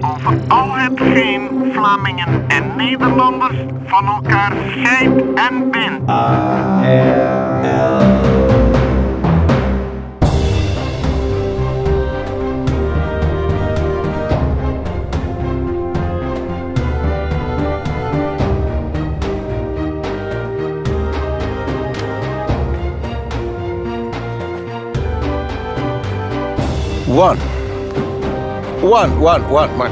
over al hetgeen Vlamingen en Nederlanders van elkaar scheidt en bindt. One. One, one, one, one.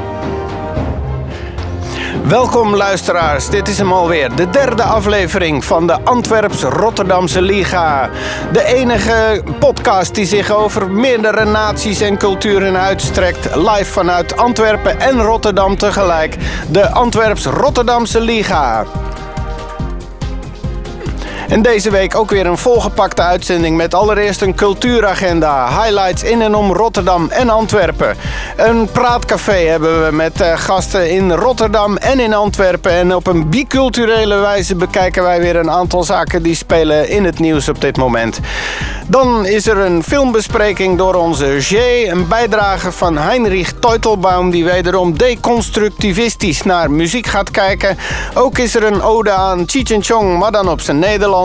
Welkom luisteraars, dit is hem alweer. De derde aflevering van de Antwerps-Rotterdamse Liga. De enige podcast die zich over meerdere naties en culturen uitstrekt. Live vanuit Antwerpen en Rotterdam tegelijk. De Antwerps-Rotterdamse Liga. En deze week ook weer een volgepakte uitzending met allereerst een cultuuragenda. Highlights in en om Rotterdam en Antwerpen. Een praatcafé hebben we met eh, gasten in Rotterdam en in Antwerpen. En op een biculturele wijze bekijken wij weer een aantal zaken die spelen in het nieuws op dit moment. Dan is er een filmbespreking door onze G. Een bijdrage van Heinrich Teutelbaum die wederom deconstructivistisch naar muziek gaat kijken. Ook is er een ode aan Cheech and Chong, maar dan op zijn Nederlands.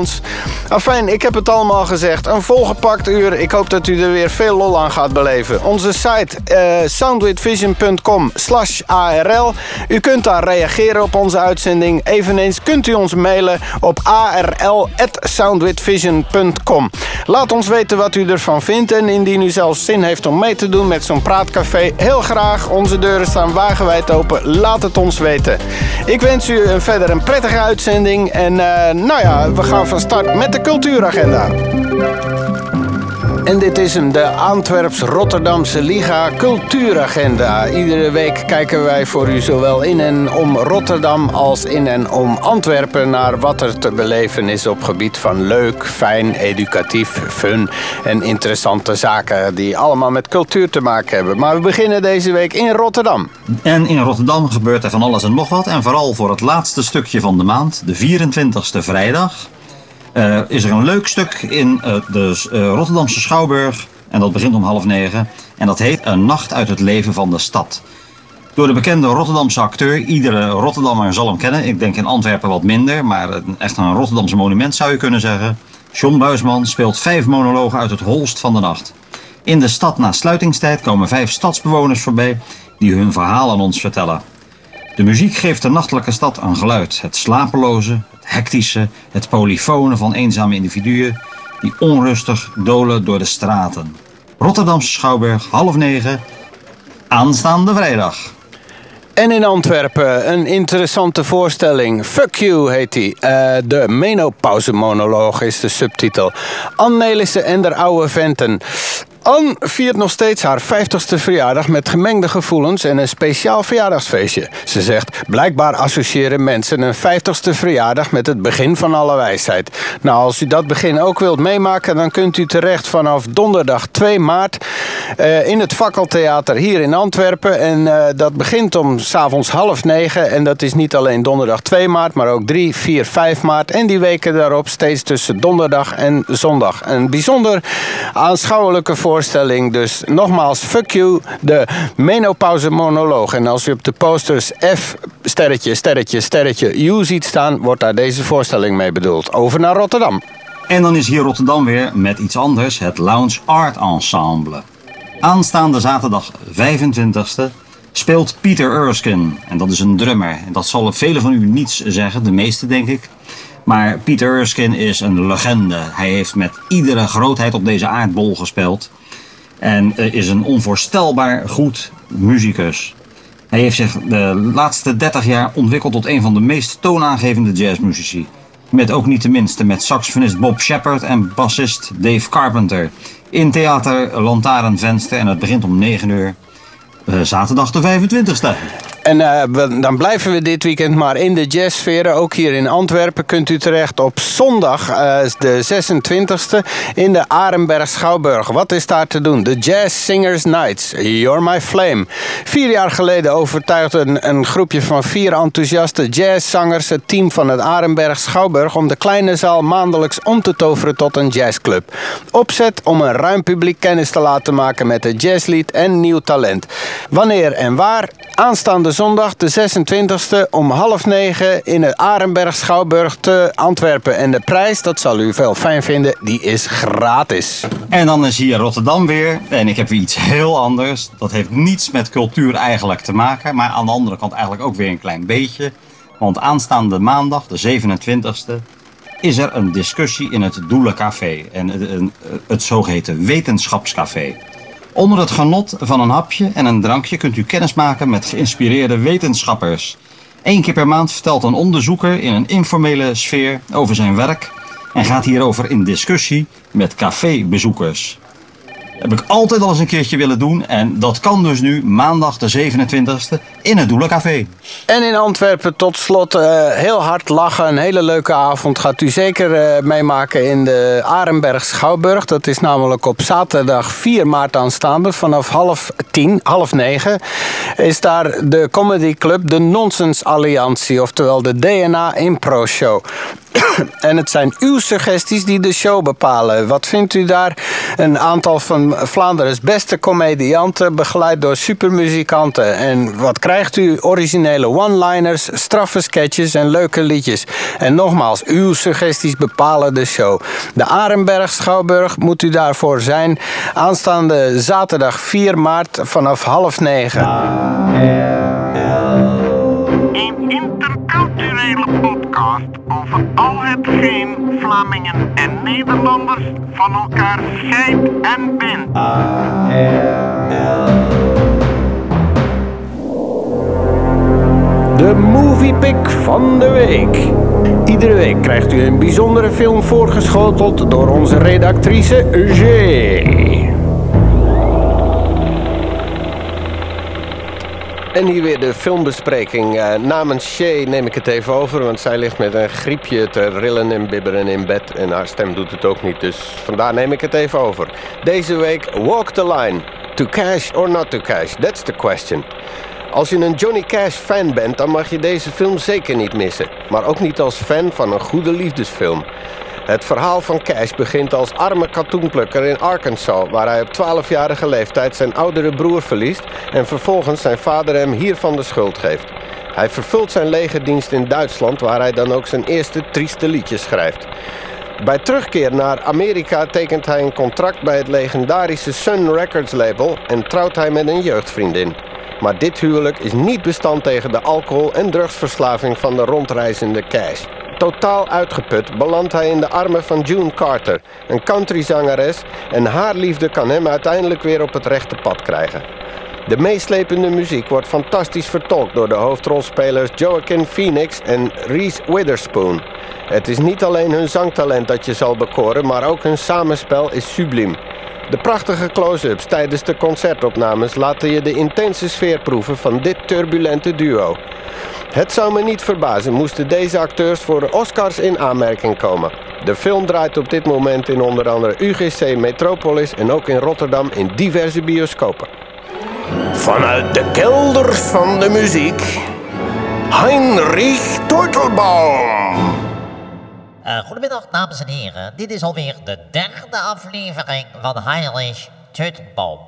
Afijn, ik heb het allemaal gezegd. Een volgepakt uur. Ik hoop dat u er weer veel lol aan gaat beleven. Onze site uh, soundwithvision.com slash ARL. U kunt daar reageren op onze uitzending. Eveneens kunt u ons mailen op arl.soundwithvision.com. Laat ons weten wat u ervan vindt. En indien u zelfs zin heeft om mee te doen met zo'n praatcafé, heel graag. Onze deuren staan wagenwijd open. Laat het ons weten. Ik wens u een verder een prettige uitzending. En uh, nou ja, we gaan van start met de cultuuragenda. En dit is de Antwerps-Rotterdamse Liga Cultuuragenda. Iedere week kijken wij voor u zowel in en om Rotterdam als in en om Antwerpen naar wat er te beleven is op gebied van leuk, fijn, educatief, fun en interessante zaken die allemaal met cultuur te maken hebben. Maar we beginnen deze week in Rotterdam. En in Rotterdam gebeurt er van alles en nog wat. En vooral voor het laatste stukje van de maand, de 24ste vrijdag, uh, is er een leuk stuk in uh, de uh, Rotterdamse Schouwburg. En dat begint om half negen. En dat heet Een Nacht uit het Leven van de Stad. Door de bekende Rotterdamse acteur. Iedere Rotterdammer zal hem kennen. Ik denk in Antwerpen wat minder. Maar echt een Rotterdamse monument zou je kunnen zeggen. John Buisman speelt vijf monologen uit het holst van de nacht. In de stad na sluitingstijd komen vijf stadsbewoners voorbij. Die hun verhaal aan ons vertellen. De muziek geeft de nachtelijke stad een geluid. Het slapeloze, het hectische, het polyfone van eenzame individuen die onrustig dolen door de straten. Rotterdamse Schouwburg, half negen, aanstaande vrijdag. En in Antwerpen een interessante voorstelling. Fuck You heet die. Uh, de menopauze-monoloog is de subtitel. Anne Nelissen en der oude venten. Anne viert nog steeds haar 50ste verjaardag met gemengde gevoelens en een speciaal verjaardagsfeestje. Ze zegt, blijkbaar associëren mensen een 50ste verjaardag met het begin van alle wijsheid. Nou, als u dat begin ook wilt meemaken, dan kunt u terecht vanaf donderdag 2 maart uh, in het Fakkeltheater hier in Antwerpen. En uh, dat begint om s'avonds half negen. En dat is niet alleen donderdag 2 maart, maar ook 3, 4, 5 maart. En die weken daarop steeds tussen donderdag en zondag. Een bijzonder aanschouwelijke voor voorstelling. Dus nogmaals, fuck you, de menopauze monoloog. En als u op de posters F, sterretje, sterretje, sterretje, U ziet staan, wordt daar deze voorstelling mee bedoeld. Over naar Rotterdam. En dan is hier Rotterdam weer met iets anders, het Lounge Art Ensemble. Aanstaande zaterdag 25e speelt Peter Erskine. En dat is een drummer. En dat zal velen van u niets zeggen, de meeste denk ik. Maar Peter Erskine is een legende. Hij heeft met iedere grootheid op deze aardbol gespeeld. En is een onvoorstelbaar goed muzikus. Hij heeft zich de laatste 30 jaar ontwikkeld tot een van de meest toonaangevende jazzmuzici. Met ook niet de minste met saxofonist Bob Shepard en bassist Dave Carpenter. In theater Lantaarnvenster en het begint om 9 uur. Uh, zaterdag de 25e. En we, dan blijven we dit weekend maar in de jazzsfeer. Ook hier in Antwerpen kunt u terecht op zondag, uh, de 26e, in de Arenberg Schouwburg. Wat is daar te doen? De Jazz Singers Nights. You're My Flame. Vier jaar geleden overtuigde een, een groepje van vier enthousiaste jazzzangers het team van het Arenberg Schouwburg om de kleine zaal maandelijks om te toveren tot een jazzclub. Opzet om een ruim publiek kennis te laten maken met het jazzlied en nieuw talent. Wanneer en waar? Aanstaande zondag de 26e om half negen in het Arenberg Schouwburg te Antwerpen. En de prijs, dat zal u veel fijn vinden, die is gratis. En dan is hier Rotterdam weer. En ik heb weer iets heel anders. Dat heeft niets met cultuur eigenlijk te maken. Maar aan de andere kant eigenlijk ook weer een klein beetje. Want aanstaande maandag, de 27e, is er een discussie in het Doelencafé. En het, het zogeheten Wetenschapscafé. Onder het genot van een hapje en een drankje kunt u kennis maken met geïnspireerde wetenschappers. Eén keer per maand vertelt een onderzoeker in een informele sfeer over zijn werk en gaat hierover in discussie met cafébezoekers heb ik altijd al eens een keertje willen doen. En dat kan dus nu maandag de 27e in het Doelencafé. En in Antwerpen tot slot uh, heel hard lachen. Een hele leuke avond gaat u zeker uh, meemaken in de Arenberg Schouwburg. Dat is namelijk op zaterdag 4 maart aanstaande. Vanaf half tien, half negen is daar de comedy club de Nonsens Alliantie. Oftewel de DNA Impro Show. en het zijn uw suggesties die de show bepalen. Wat vindt u daar? Een aantal van Vlaanderen's beste comedianten, begeleid door supermuzikanten. En wat krijgt u? Originele one-liners, straffe sketches en leuke liedjes. En nogmaals, uw suggesties bepalen de show. De Arenberg Schouwburg moet u daarvoor zijn. Aanstaande zaterdag 4 maart vanaf half negen. Over al hetgeen Vlamingen en Nederlanders van elkaar scheidt en bindt. De Movie Pick van de week. Iedere week krijgt u een bijzondere film voorgeschoteld door onze redactrice G. En hier weer de filmbespreking. Uh, namens Shay neem ik het even over, want zij ligt met een griepje te rillen en bibberen in bed. En haar stem doet het ook niet, dus vandaar neem ik het even over. Deze week Walk the Line. To cash or not to cash, that's the question. Als je een Johnny Cash fan bent, dan mag je deze film zeker niet missen. Maar ook niet als fan van een goede liefdesfilm. Het verhaal van Cash begint als arme katoenplukker in Arkansas, waar hij op 12-jarige leeftijd zijn oudere broer verliest en vervolgens zijn vader hem hiervan de schuld geeft. Hij vervult zijn legerdienst in Duitsland, waar hij dan ook zijn eerste trieste liedjes schrijft. Bij terugkeer naar Amerika tekent hij een contract bij het legendarische Sun Records label en trouwt hij met een jeugdvriendin. Maar dit huwelijk is niet bestand tegen de alcohol- en drugsverslaving van de rondreizende Cash. Totaal uitgeput belandt hij in de armen van June Carter, een countryzangeres, en haar liefde kan hem uiteindelijk weer op het rechte pad krijgen. De meeslepende muziek wordt fantastisch vertolkt door de hoofdrolspelers Joaquin Phoenix en Reese Witherspoon. Het is niet alleen hun zangtalent dat je zal bekoren, maar ook hun samenspel is subliem. De prachtige close-ups tijdens de concertopnames laten je de intense sfeer proeven van dit turbulente duo. Het zou me niet verbazen moesten deze acteurs voor de Oscars in aanmerking komen. De film draait op dit moment in onder andere UGC Metropolis en ook in Rotterdam in diverse bioscopen. Vanuit de kelders van de muziek, Heinrich Teutelbaum. Uh, goedemiddag, dames en heren. Dit is alweer de derde aflevering van Heinrich Teutelbaum.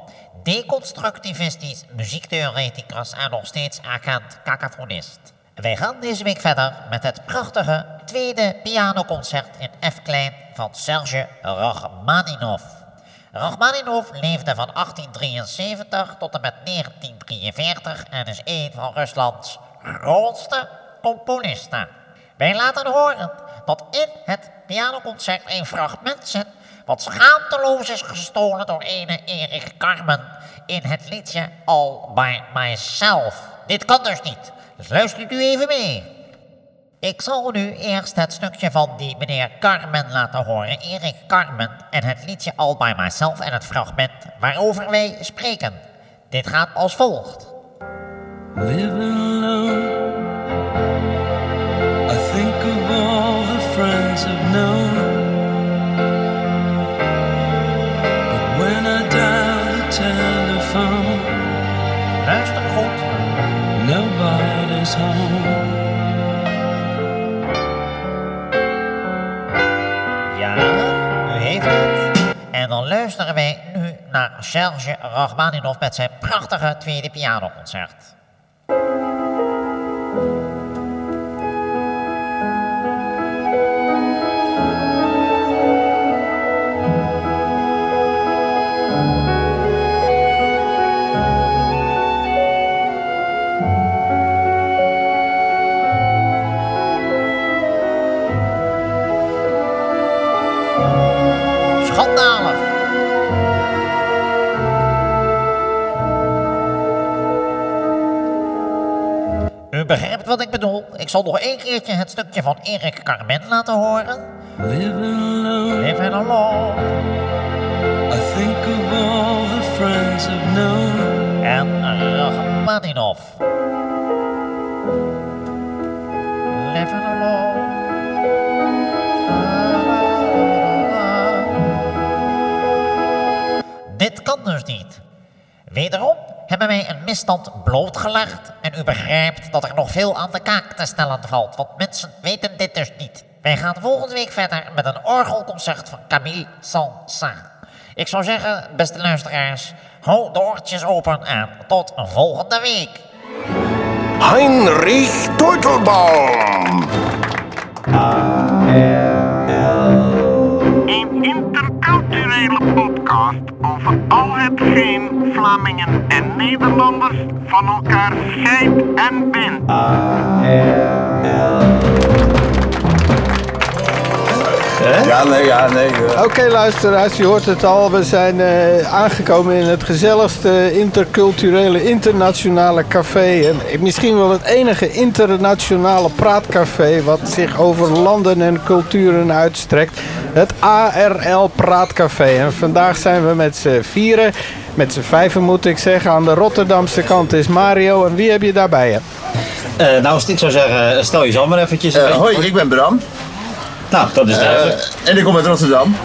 Deconstructivistisch muziektheoreticus en nog steeds agent cacofonist. Wij gaan deze week verder met het prachtige tweede pianoconcert in F-klein van Serge Rachmaninov. Rachmaninov leefde van 1873 tot en met 1943 en is een van Ruslands grootste componisten. Wij laten horen dat in het pianoconcert een fragment zit wat schaamteloos is gestolen door ene Erik Carmen in het liedje All By Myself. Dit kan dus niet. Dus luistert u even mee. Ik zal nu eerst het stukje van die meneer Carmen laten horen, Erik Carmen, en het liedje All By Myself en het fragment waarover wij spreken. Dit gaat als volgt. I've known. But when I dial the telephone, Luister goed. nobody's home. Ja, u heeft het. En dan luisteren wij nu naar Serge Rachmaninov met zijn prachtige tweede pianoconcert. Bedoel. Ik zal nog één keertje het stukje van Erik Carmen laten horen. Alone. Living alone. I think of all the friends I've known. En Rachmaninov. Living alone. Dit kan dus niet. Wederom hebben wij een misstand blootgelegd en u begrijpt dat er nog veel aan de kaak te stellen valt, want mensen weten dit dus niet. Wij gaan volgende week verder met een orgelconcert van Camille Saint-Saëns. Ik zou zeggen, beste luisteraars, hou de oortjes open en tot volgende week. Heinrich Teutelbaum. Podcast over al hetgeen Vlamingen en Nederlanders van elkaar scheidt en bindt. Ja, nee, ja, nee. Oké luisteraars, je hoort het al. We zijn eh, aangekomen in het gezelligste interculturele internationale café. En misschien wel het enige internationale praatcafé wat zich over landen en culturen uitstrekt. Het ARL Praatcafé. En vandaag zijn we met z'n vieren, met z'n vijven moet ik zeggen. Aan de Rotterdamse kant is Mario. En wie heb je daarbij? je? Eh, nou, ik zou zeggen, stel jezelf maar eventjes. Eh, hoi, ik ben Bram. Nou, dat is duidelijk. Eh, en ik kom uit Rotterdam.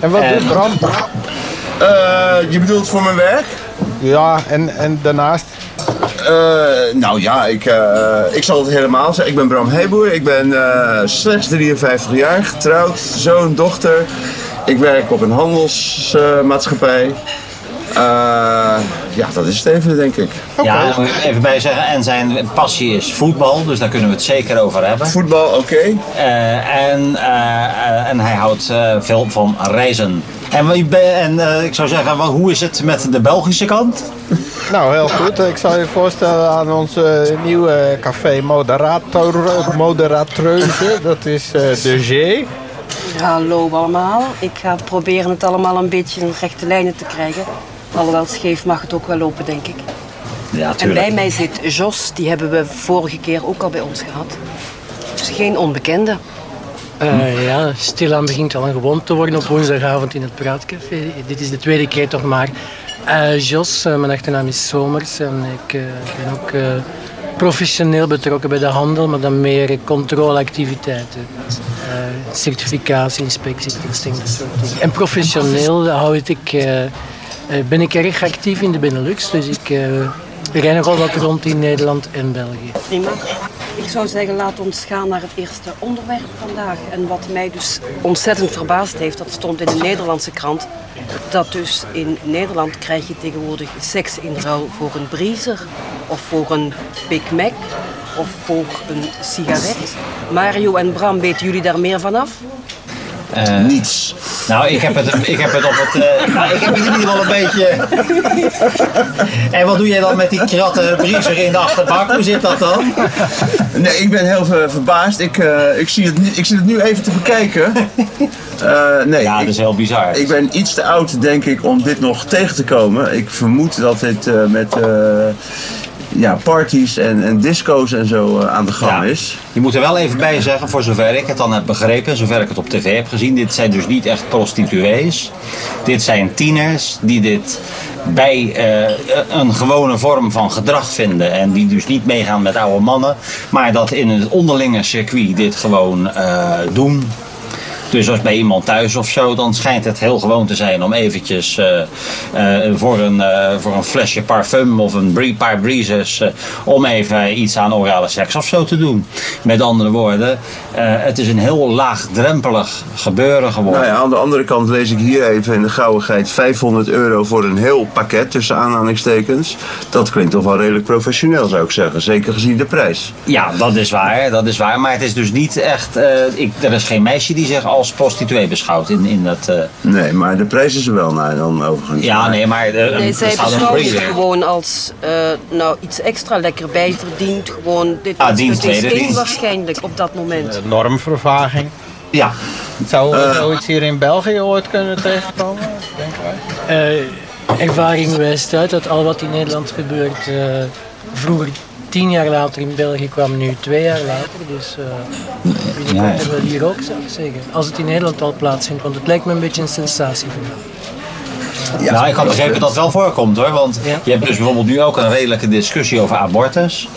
En wat En- doet Bram? Eh, je bedoelt voor mijn werk? Ja, en, en daarnaast? Eh, nou ja, ik, eh, ik zal het helemaal zeggen. Ik ben Bram Heeboer. Ik ben eh, slechts 53 jaar, getrouwd, zoon, dochter. Ik werk op een handelsmaatschappij. Ja, dat is het even, denk ik. Ja, daar moet ik even bij zeggen. En zijn passie is voetbal, dus daar kunnen we het zeker over hebben. Voetbal, oké. Eh, en, eh, eh, en hij houdt eh, veel van reizen. En, en eh, ik zou zeggen, wat- hoe is het met de Belgische kant? Nou, heel goed. Ik zal je voorstellen aan onze nieuwe café moderator, moderatreuze. Dat is eh, de G. Hallo allemaal. Ik ga proberen het allemaal een beetje in rechte lijnen te krijgen. Alhoewel scheef mag het ook wel lopen, denk ik. Ja, En bij mij zit Jos, die hebben we vorige keer ook al bij ons gehad. Dus geen onbekende. Eh, ja, stilaan begint al een gewoonte te worden op woensdagavond in het Praatcafé. Dit is de tweede keer toch maar. Eh, Jos, eh, mijn achternaam is Somers en ik eh, ben ook eh, professioneel betrokken bij de handel, maar dan meer controleactiviteiten. Eh, certificatie, inspectie, testing, dat soort dingen. En professioneel houd ik, ben ik erg actief in de Benelux, dus ik eh rij nogal wat rond in Nederland en België. Prima. Ik zou zeggen, laat ons gaan naar het eerste onderwerp vandaag. En wat mij dus ontzettend verbaasd heeft, dat stond in de Nederlandse krant. Dat dus in Nederland krijg je tegenwoordig seks in ruil voor een breezer. Of voor een Big Mac. Of voor een sigaret. Mario en Bram, weten jullie daar meer vanaf? Niets. Nou, ik heb het, ik heb het op het. eh, nou, ik heb het in ieder geval een beetje. en wat doe jij dan met die kratten briezer in de achterbak? Hoe zit dat dan? Nee, ik ben heel ver- verbaasd. Ik, eh, ik, zie het, nu- ik zit het nu even te bekijken. Eh, nee, Ja, dat is heel bizar. Ik ben iets te oud, denk ik, om dit nog tegen te komen. Ik vermoed dat dit met ja, parties en, en disco's en zo eh, aan de gang Ja. is. Je moet er wel even bij zeggen, voor zover ik het dan heb begrepen, zover ik het op tv heb gezien, dit zijn dus niet echt prostituees. Dit zijn tieners die dit bij eh, een gewone vorm van gedrag vinden. En die dus niet meegaan met oude mannen, maar dat in het onderlinge circuit dit gewoon eh, doen. Dus als bij iemand thuis of zo, dan schijnt het heel gewoon te zijn om eventjes eh, eh, voor, een, eh, voor een flesje parfum of een paar breezes om even iets aan orale seks of zo te doen. Met andere woorden, het is een heel laagdrempelig gebeuren geworden. Nou ja, aan de andere kant lees ik hier even in de gauwigheid 500 euro voor een heel pakket tussen aanhalingstekens. Dat klinkt toch wel redelijk professioneel zou ik zeggen, zeker gezien de prijs. Ja, dat is waar, dat is waar. Maar het is dus niet echt. ik, er is geen meisje die zich als prostituee beschouwt in, in dat. eh, Nee, maar de prijs is er wel naar dan overigens. ja, nee, maar. eh, Nee, zij beschouwen het gewoon als eh, nou, iets extra lekker bijverdiend. Gewoon, dit Ah, is, dienst, het is tweede één dienst. waarschijnlijk op dat moment. Eh, normvervaging. Ja, Zou Eh. zoiets hier in België ooit kunnen tegenkomen? Denken wij? Eh, ervaring wijst uit dat al wat in Nederland gebeurt eh, vroeger tien jaar later in België kwam, nu twee jaar later. Dus eh binnenkort Ja, ja. hier ook, zou ik zeggen. Als het in Nederland al plaatsvindt, want het lijkt me een beetje een sensatieverhaal. nou, ik had begrepen dat het wel voorkomt hoor. Want Ja. je hebt dus bijvoorbeeld nu ook een redelijke discussie over abortus.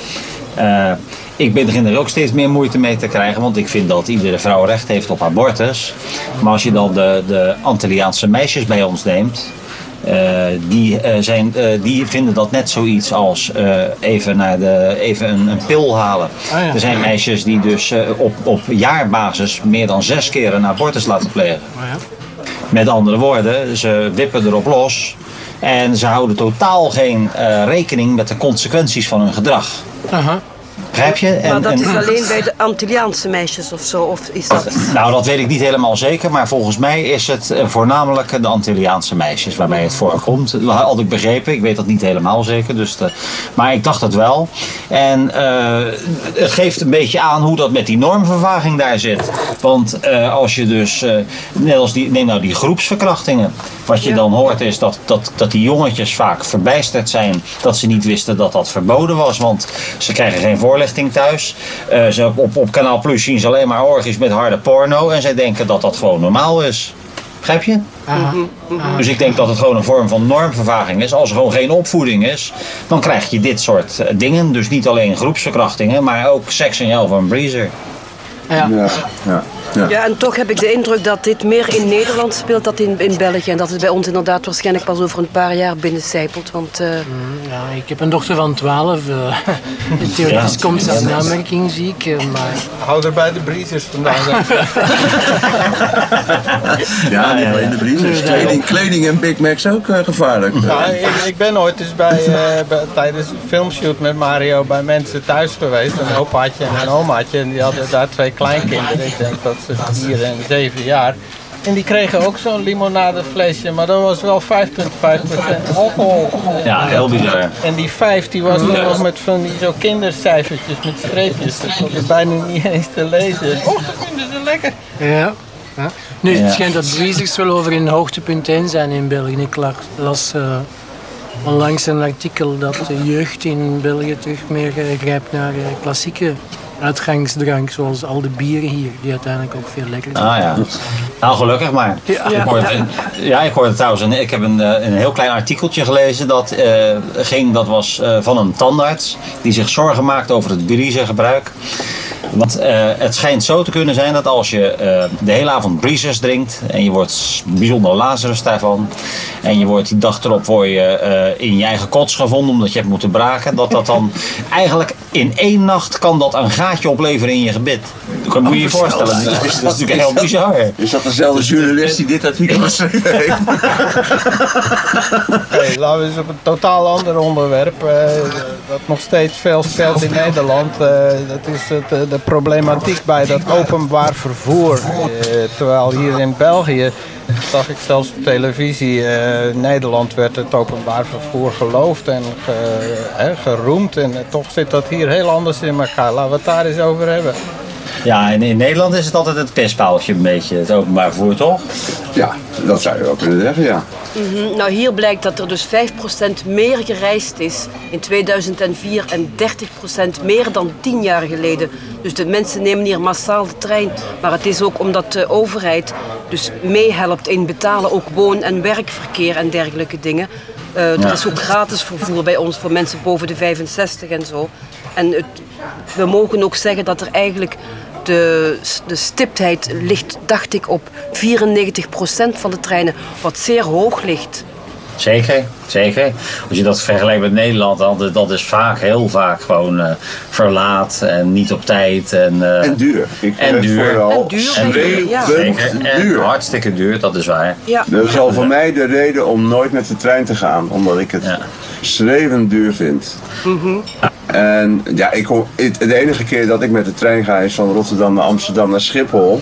Eh, ik begin er ook steeds meer moeite mee te krijgen, want ik vind dat iedere vrouw recht heeft op abortus. Maar als je dan de, de Antilliaanse meisjes bij ons neemt, die, eh, zijn, eh, die vinden dat net zoiets als eh, even, naar de, even een, een pil halen. Ah, ja. Er zijn meisjes die dus eh, op, op jaarbasis meer dan zes keer een abortus laten plegen. Maar ja. Met andere woorden, ze wippen erop los en ze houden totaal geen eh, rekening met de consequenties van hun gedrag. Aha. Begrijp je? En- Maar dat en- is alleen bij de Antilliaanse meisjes of zo? Of is dat... Nou, dat weet ik niet helemaal zeker, maar volgens mij is het eh, voornamelijk de Antilliaanse meisjes waarbij het voorkomt. Dat had ik begrepen, ik weet dat niet helemaal zeker, dus de- maar ik dacht het wel. En eh, het geeft een beetje aan hoe dat met die normvervaging daar zit. Want eh, als je dus, eh, net als die, neem nou die groepsverkrachtingen. Wat je Ja. dan hoort is dat, dat, dat die jongetjes vaak verbijsterd zijn dat ze niet wisten dat dat verboden was. Want ze krijgen geen voorlichting thuis. Eh, ze op, op, Kanaal Plus zien ze alleen maar orgies met harde porno. En zij denken dat dat gewoon normaal is. Begrijp je? Aha. Dus ik denk dat het gewoon een vorm van normvervaging is. Als er gewoon geen opvoeding is, dan krijg je dit soort eh, dingen. Dus niet alleen groepsverkrachtingen, maar ook seks en jou van Breezer. Ja. Ja, ja, ja. Ja, en toch heb ik de indruk dat dit meer in Nederland speelt dan in, in België. En dat het bij ons inderdaad waarschijnlijk pas over een paar jaar binnencijpelt. Want eh, Ja, ik heb een dochter van 12. eh theoretisch Ja. komt ze in aanmerking, zie ik. eh, Maar Hou er bij de breezers vandaan. Ja, niet alleen de briefjes. Kleding, kleding en Big Macs ook gevaarlijk. Ik, ik ben ooit eens bij, eh, bij- tijdens een filmshoot met Mario bij mensen thuis geweest. Een opaatje en een omaatje. En die hadden daar twee kleinkinderen. Ik denk dat ze vier en zeven jaar. En die kregen ook zo'n limonadeflesje, maar dat was wel 5,5% alcohol. Ja, heel bizar. En die vijf die was dan nog met van die zo kindercijfertjes met streepjes. Dat was er bijna niet eens te lezen. Och, dat vinden ze lekker. Ja. ja. Nu, het Ja. schijnt dat breezers wel over een hoogtepunt heen zijn in België. Ik la- las eh, onlangs een artikel dat de jeugd in België terug meer eh, grijpt naar eh, klassieke uitgangsdrank, zoals al de bieren hier, die uiteindelijk ook veel lekkerder zijn. Ah ja. Nou, gelukkig maar. Ja. Ik hoorde, ja, ik hoorde trouwens, een, ik heb een, eh, een heel klein artikeltje gelezen dat eh, ging, dat was eh, van een tandarts die zich zorgen maakt over het gebruik. Want eh, het schijnt zo te kunnen zijn dat als je eh, de hele avond breezers drinkt en je wordt bijzonder lazarus daarvan en je wordt die dag erop word je eh, in je eigen kots gevonden omdat je hebt moeten braken, dat dat dan eigenlijk in één nacht kan dat een gaatje opleveren in je gebit. Dat moet je je voorstellen. Dat is, dat is natuurlijk heel bizar. Is dat dezelfde journalist die dit artikel geschreven heeft? Hey, laten we eens op een totaal ander onderwerp. eh, dat nog steeds veel speelt in Nederland. eh, dat is het, de problematiek bij dat openbaar vervoer. Eh, terwijl hier in België zag ik zelfs op televisie. eh, in Nederland werd het openbaar vervoer geloofd en hè, geroemd. En eh, toch zit dat hier heel anders in elkaar. Laten we het daar eens over hebben. Ja, en in Nederland is het altijd het pispaaltje een beetje, het openbaar vervoer, toch? Ja, dat zou je wel kunnen zeggen, ja. Mhm. Nou, hier blijkt dat er dus 5% meer gereisd is in 2004 en 30% meer dan 10 jaar geleden. Dus de mensen nemen hier massaal de trein. Maar het is ook omdat de overheid dus meehelpt in betalen ook woon- en werkverkeer en dergelijke dingen. Eh, er Ja. is ook gratis vervoer bij ons voor mensen boven de 65 en zo. En het, we mogen ook zeggen dat er eigenlijk de, de stiptheid ligt, dacht ik, op 94% van de treinen, wat zeer hoog ligt. Zeker, zeker. Als je dat vergelijkt met Nederland, dan dat is vaak, heel vaak gewoon eh, verlaat en niet op tijd. En, eh, En duur. Ik En duur. vooral En duur, En denk ik, duur, ja. zeker. En duur. hartstikke duur, dat is waar. Ja. Dat is al voor mij de reden om nooit met de trein te gaan, omdat ik het Ja. schreeuwend duur vind. En ja, ik kom, het, de enige keer dat ik met de trein ga is van Rotterdam naar Amsterdam naar Schiphol.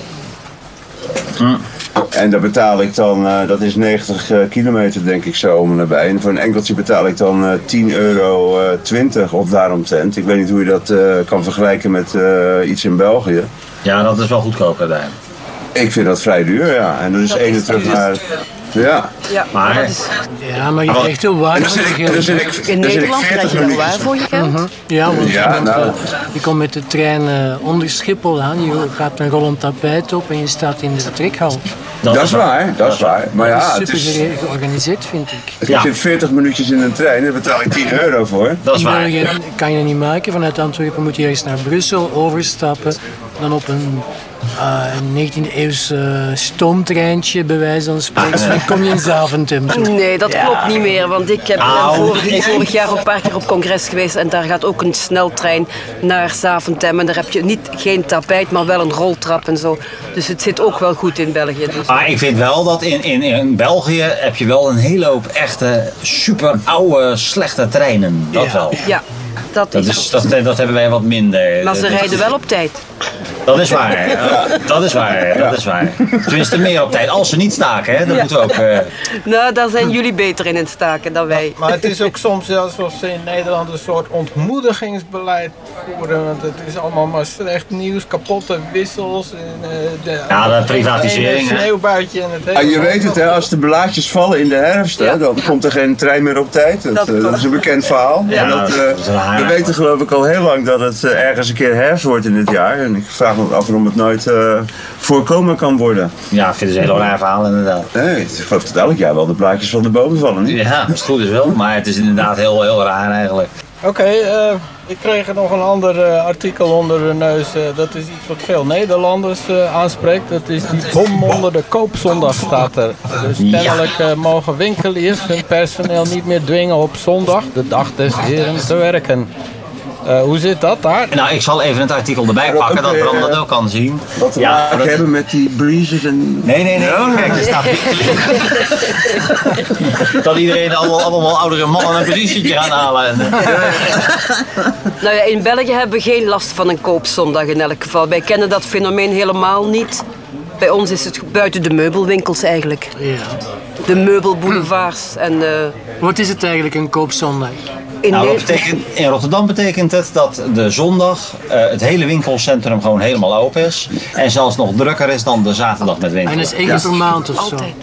En daar betaal ik dan, eh, dat is 90 eh, kilometer denk ik zo om en nabij. En voor een enkeltje betaal ik dan eh 10 euro eh 20 of daaromtrent. Ik weet niet hoe je dat eh, kan vergelijken met eh, iets in België. Ja, dat is wel goedkoop uiteindelijk. Ik vind dat vrij duur, ja. En dat is Dat ene is terug duur. naar... Ja. Ja, Maar- dat is, Ja, maar je krijgt wel waar dan voor zit je ik, en dan geld. zit ik, in Nederland 40 krijg je wel waar voor je geld. Ja, want Ja, je, komt, nou. eh, je komt met de trein eh, onder Schiphol aan, je gaat een rollend tapijt op en je staat in de vertrekhal. Dat is waar, dat is waar. Maar ja, dat het is super georganiseerd, vind ik. ik Ja. zit 40 minuutjes in een trein en daar betaal ik 10 euro voor. Dat is waar. België kan je dat niet maken. Vanuit Antwerpen moet je eerst naar Brussel overstappen. Dan op een eh, een 19e eeuws eh, stoomtreintje, bij wijze van spreken. En dan kom je in Zaventem toe. Nee, dat klopt niet meer, want ik heb ben Nou, vorig, ik- vorig jaar een paar keer op congres geweest en daar gaat ook een sneltrein naar Zaventem en daar heb je niet, geen tapijt, maar wel een roltrap en zo. Dus het zit ook wel goed in België. Dus. Maar ik vind wel dat in, in, in België heb je wel een hele hoop echte super oude slechte treinen. Dat Ja. wel. Ja, dat Dat, is, dat, dat hebben wij wat minder. maar ze rijden wel op tijd. Dat is waar. Dat is waar. Dat is waar. Tenminste meer op tijd. Als ze niet staken, hè. Dat Ja. moeten we ook... eh, Nou, daar zijn jullie beter in het staken dan wij. Maar het is ook soms ja, zoals ze in Nederland een soort ontmoedigingsbeleid voeren. Want het is allemaal maar slecht nieuws, kapotte wissels. En, eh, de, Ja, de privatisering, Een sneeuwbuitje en het hele... Ah, je weet het, hè, als de blaadjes vallen in de herfst, hè, dan komt er geen trein meer op tijd. Dat, Dat eh, dat klopt. is een bekend verhaal. Ja, En dat, dat eh, is raar. we weten geloof ik al heel lang dat het eh, ergens een keer herfst wordt in het jaar. En ik vraag me af waarom het nooit eh, voorkomen kan worden. ja, ik vind het een heel raar verhaal inderdaad. Nee, ik geloof dat elk jaar wel de blaadjes van de bomen vallen. Niet? Ja, als het goed is wel. Maar het is inderdaad heel, heel raar eigenlijk. Oké, eh, ik kreeg er nog een ander eh, artikel onder de neus. eh, dat is iets wat veel Nederlanders eh, aanspreekt. Dat is die bom onder de koopzondag staat er. Dus kennelijk eh, mogen winkeliers hun personeel niet meer dwingen op zondag, de dag des heren, te werken. Eh, hoe zit dat daar? Nou, ik zal even het artikel erbij pakken, dat Bram dat ook kan zien. Wat we Ja, dat- hebben met die breezes en... Nee, nee, nee. Kijk, er staat Dat iedereen allemaal, allemaal oudere mannen een positietje gaan halen. En, eh, Nou ja, in België hebben we geen last van een koopzondag in elk geval. Wij kennen dat fenomeen helemaal niet. Bij ons is het buiten de meubelwinkels eigenlijk. Ja. De meubelboulevards en eh, Wat is het eigenlijk, een koopzondag? In Nou, betekent, in Rotterdam betekent het dat de zondag eh, het hele winkelcentrum gewoon helemaal open is. En zelfs nog drukker is dan de zaterdag met En dat is één keer per maand of zo. Altijd.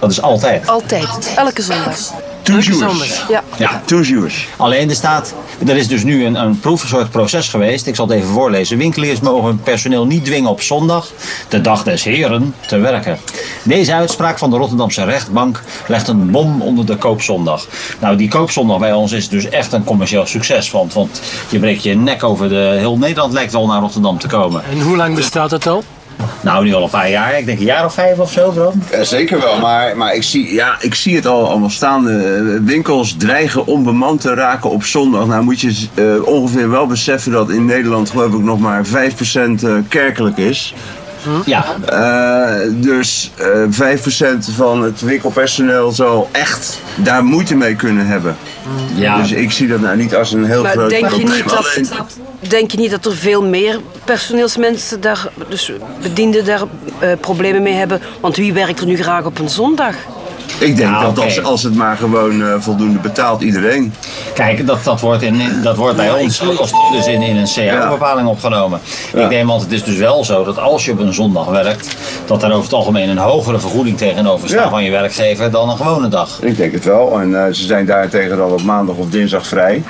Dat is altijd. Altijd. Elke zondag. Toujours. zondag. Ja. Ja. Toujours. Alleen er staat, er is dus nu een, een proef, een soort proces geweest. Ik zal het even voorlezen. Winkeliers mogen hun personeel niet dwingen op zondag, de dag des heren, te werken. Deze uitspraak van de Rotterdamse rechtbank legt een bom onder de koopzondag. Nou, die koopzondag bij ons is dus echt een commercieel succes. Want, want je breekt je nek over de... Heel Nederland lijkt wel naar Rotterdam te komen. En hoe lang bestaat het al? Nou, nu al een paar jaar. Ik denk een jaar of vijf of zo. Ja, zeker wel, maar, maar ik, zie, ja, ik zie het al allemaal staan. De winkels dreigen onbemand te raken op zondag. Nou moet je eh, ongeveer wel beseffen dat in Nederland geloof ik nog maar 5% eh, kerkelijk is. Ja, Eh, dus eh 5% van het winkelpersoneel zal echt daar moeite mee kunnen hebben. ja. Dus ik zie dat nou niet als een heel Maar groot denk je, probleem. niet dat, Alleen- denk je niet dat er veel meer personeelsmensen daar, dus bedienden daar eh, problemen mee hebben? Want wie werkt er nu graag op een zondag? Ik denk Ja, dat als, als het maar gewoon eh, voldoende betaalt, iedereen. Kijk, dat, dat, wordt, in, dat wordt bij ons als dus in, in een CAO-bepaling opgenomen. Ja. Ik neem, want het is dus wel zo dat als je op een zondag werkt, dat er over het algemeen een hogere vergoeding tegenover staat Ja. van je werkgever dan een gewone dag. Ik denk het wel. En eh, ze zijn daartegen al op maandag of dinsdag vrij.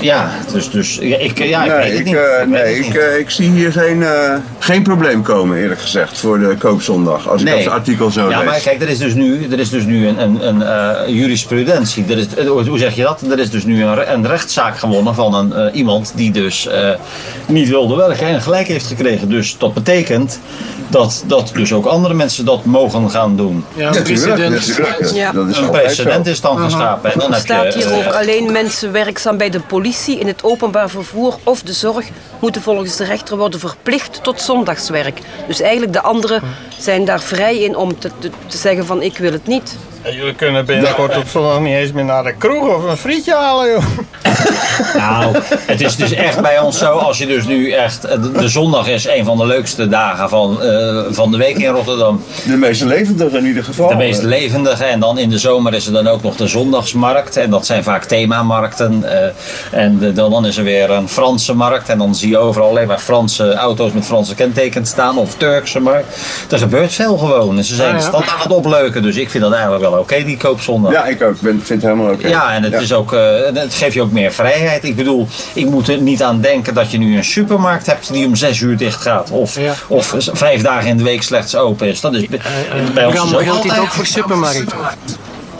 Ja, dus, dus ja, ik, ja, ik nee, weet het ik, niet. eh, Ik nee ik, eh, ik zie hier geen, eh, geen probleem komen, eerlijk gezegd, voor de koopzondag. Als ik dat artikel zo Ja, lees. maar kijk, er is dus nu, er is dus nu een, een, een jurisprudentie. Er is, hoe zeg je dat? Er is dus nu een, een rechtszaak gewonnen van een, iemand die dus niet wilde werken en gelijk heeft gekregen. Dus dat betekent dat, dat dus ook andere mensen dat mogen gaan doen. Ja, een Natuurlijk, precedent. natuurlijk. Ja. Dat is Een precedent is dan geschapen. En dan Er heb staat je, hier eh, ook alleen mensen werkzaam bij de politie, in het openbaar vervoer of de zorg moeten volgens de rechter worden verplicht tot zondagswerk. Dus eigenlijk de anderen zijn daar vrij in om te, te, te zeggen van ik wil het niet. En jullie kunnen binnenkort op zondag niet eens meer naar de kroeg of een frietje halen, joh. Nou, het is dus echt bij ons zo, als je dus nu echt, de, de zondag is een van de leukste dagen van, eh, van de week in Rotterdam. De meest levendige in ieder geval. De meest levendige. En dan in de zomer is er dan ook nog de zondagsmarkt. En dat zijn vaak themamarkten. eh, en de- dan is er weer een Franse markt. En dan zie je overal alleen maar Franse auto's met Franse kentekens staan. Of Turkse markt. Er gebeurt veel gewoon. En ze zijn Ah, de ja. stad aan het opleuken. Dus ik vind dat eigenlijk wel oké, die koopzondag. Ja, ik ook. Ik ben, vind het helemaal oké. Ja, en het, Is ook, eh, het geeft je ook meer vrijheid. Ik bedoel, ik moet er niet aan denken dat je nu een supermarkt hebt die om zes uur dicht gaat. Of, Ja. of vijf dagen in de week slechts open is. Dat is bij bij ons geldt dit altijd- ook voor supermarkten?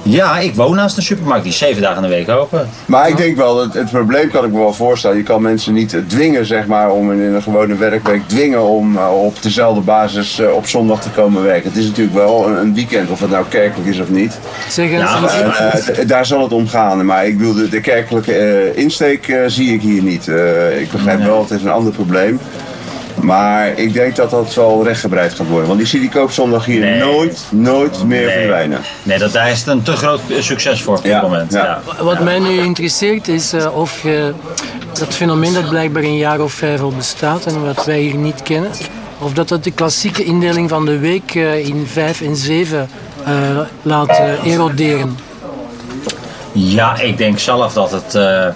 Ja, ik woon naast een supermarkt. Die is zeven dagen in de week open. Maar ik denk wel, het, het probleem kan ik me wel voorstellen. Je kan mensen niet eh, dwingen, zeg maar, om in een gewone werkweek dwingen om eh, op dezelfde basis eh, op zondag te komen werken. Het is natuurlijk wel een, weekend, of het nou kerkelijk is of niet. Zeg eens, Ja, maar- daar zal het om gaan. Maar ik bedoel, de, de kerkelijke insteek zie ik hier niet. Ik begrijp wel, het is een ander probleem. Maar ik denk dat dat wel rechtgebreid gaat worden. Want ik zie die koopzondag hier Nee. nooit, nooit meer Nee. verdwijnen. Nee, dat, daar is het een te groot succes voor op dit Ja, moment. ja. Ja. Wat mij nu interesseert is eh, of je dat fenomeen dat blijkbaar een jaar of vijf al bestaat en wat wij hier niet kennen, of dat dat de klassieke indeling van de week eh, in vijf en zeven eh, laat eroderen. Ja, ik denk zelf dat het, eh,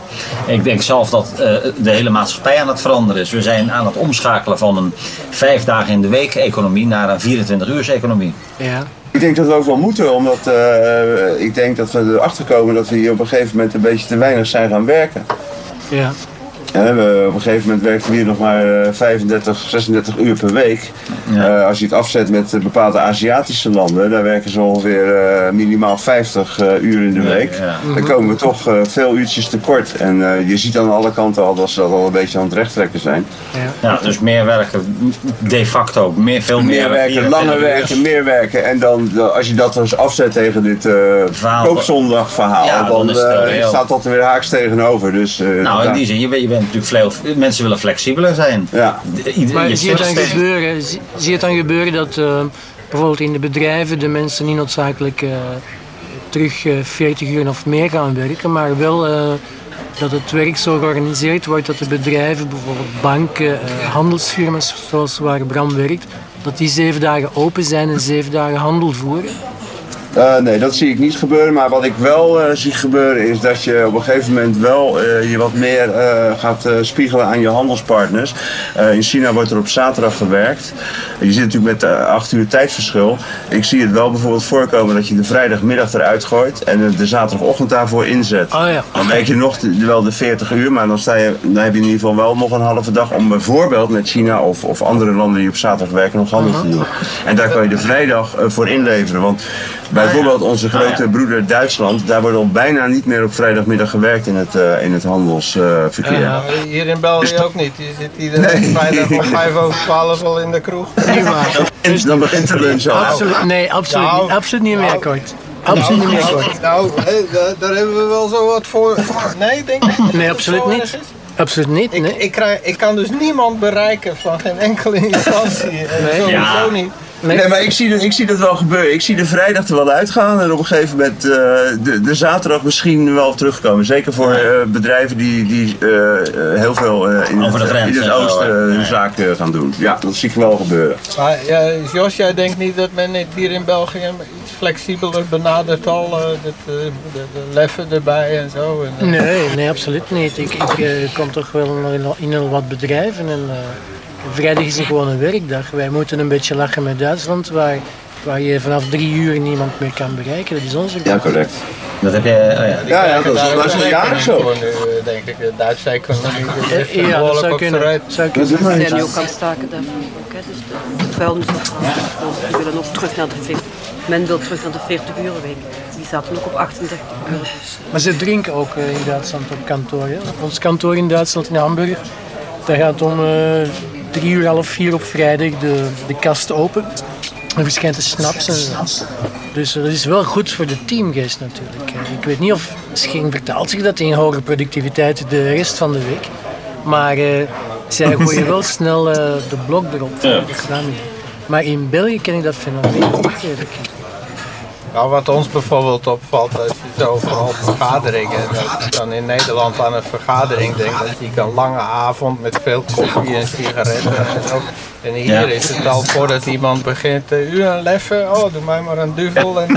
ik denk zelf dat eh, de hele maatschappij aan het veranderen is. We zijn aan het omschakelen van een vijf dagen in de week economie naar een 24 uurs economie. Ja. Ik denk dat we ook wel moeten, omdat eh, ik denk dat we erachter komen dat we hier op een gegeven moment een beetje te weinig zijn gaan werken. Ja. We, op een gegeven moment werken we hier nog maar eh, 35, 36 uur per week. Ja. Eh, als je het afzet met eh, bepaalde Aziatische landen, daar werken ze ongeveer eh, minimaal 50 eh, uur in de week. ja. Dan komen we toch eh, veel uurtjes tekort. En eh, je ziet aan alle kanten al dat ze dat al een beetje aan het rechttrekken zijn. Ja, dus meer werken, de facto, meer, veel meer, Meer werken, 24 langer uur. werken, meer werken. En dan, eh, als je dat dus afzet tegen dit eh Verhaal. koopzondag verhaal, Ja, dan dan, eh, staat dat er weer haaks tegenover. Dus, eh, Nou, in die zin, je bent, je bent natuurlijk veel, mensen willen flexibeler zijn. Ja. Ieder- Maar je zie je dan steeds- gebeuren, zie, zie je het dan gebeuren dat eh, bijvoorbeeld in de bedrijven de mensen niet noodzakelijk eh, terug eh, 40 uur of meer gaan werken, maar wel eh, dat het werk zo georganiseerd wordt dat de bedrijven, bijvoorbeeld banken, eh, handelsfirma's zoals waar Bram werkt, dat die zeven dagen open zijn en zeven dagen handel voeren. Eh, nee, dat zie ik niet gebeuren. Maar wat ik wel eh, zie gebeuren is dat je op een gegeven moment wel eh, je wat meer gaat spiegelen aan je handelspartners. In China wordt er op zaterdag gewerkt. Je zit natuurlijk met uh, 8 uur tijdverschil. Ik zie het wel bijvoorbeeld voorkomen dat je de vrijdagmiddag eruit gooit en de zaterdagochtend daarvoor inzet. Oh ja. Dan werk je nog de- wel de 40 uur, maar dan, sta je, dan heb je in ieder geval wel nog een halve dag om bijvoorbeeld met China of, of andere landen die op zaterdag werken nog handel te doen. En daar kan je de vrijdag voor inleveren. Want bijvoorbeeld onze grote broeder Duitsland, daar wordt al bijna niet meer op vrijdagmiddag gewerkt in het, eh, in het handelsverkeer. Ja. Hier in België ook niet. Je zit iedere Nee. vrijdag om vijf over twaalf al in de kroeg. Waar. En dan begint de lunch al. Absoluut, nee, absoluut, Nou, niet, absoluut niet mee nou, akkoord. Absoluut niet mee akkoord. Nou, daar, hebben we wel zo wat voor. Nee, denk ik. Nee, absoluut niet. Absoluut niet, Ik, nee. ik, krijg, ik kan dus niemand bereiken van geen enkele instantie. En Nee. sowieso Ja. niet. Nee. Nee, maar ik zie, dat- ik zie dat wel gebeuren. Ik zie de vrijdag er wel uitgaan en op een gegeven moment eh, de, de zaterdag misschien wel terugkomen. Zeker voor eh, bedrijven die, die eh, heel veel eh, in, Over de het, grens in het oosten zaak eh, gaan doen. Ja, dat zie ik wel gebeuren. Maar ja, Jos, jij denkt niet dat men het hier in België iets flexibeler benadert al? eh, dat, eh, de, de leffen erbij en zo. En, Nee, nee, absoluut niet. Ik, ik kom toch wel in- in heel wat bedrijven en eh, vrijdag is een gewoon een werkdag. Wij moeten een beetje lachen met Duitsland, waar waar je vanaf drie uur niemand meer kan bereiken. Dat is onze Ja, correct. Dat heb je, oh ja. Ja, ja, dat is wel jaren zo. Nu, denk ik, de Duitse economie ligt Ja, dat zou kunnen. Zou Dat is kunnen. iets. zijn nu ook aan het staken daarvan. Ook, hè. Dus de willen ook terug naar de 40. Men wil terug naar de 40 uur week. Die zaten ook op 38 uur. Dus. Maar ze drinken ook eh, in Duitsland op kantoor. Hè. Ons kantoor in Duitsland, in Hamburg, daar gaat om eh, drie uur, half vier op vrijdag de, de kast open. Er verschijnt de snaps en zo. Dus eh, dat is wel goed voor de teamgeest natuurlijk. Eh, Ik weet niet of misschien vertaalt zich dat in hogere productiviteit de rest van de week. Maar eh, zij gooien wel snel eh, de blok erop. Maar in België ken ik dat fenomeen niet eerlijk. Nou, wat ons bijvoorbeeld opvalt, als je zo vooral vergaderingen, dat je dan in Nederland aan een vergadering denkt, dat je een lange avond met veel koffie en sigaretten en zo. En hier Ja. is het al voordat iemand begint, eh, u een leffe, oh doe mij maar een duvel. En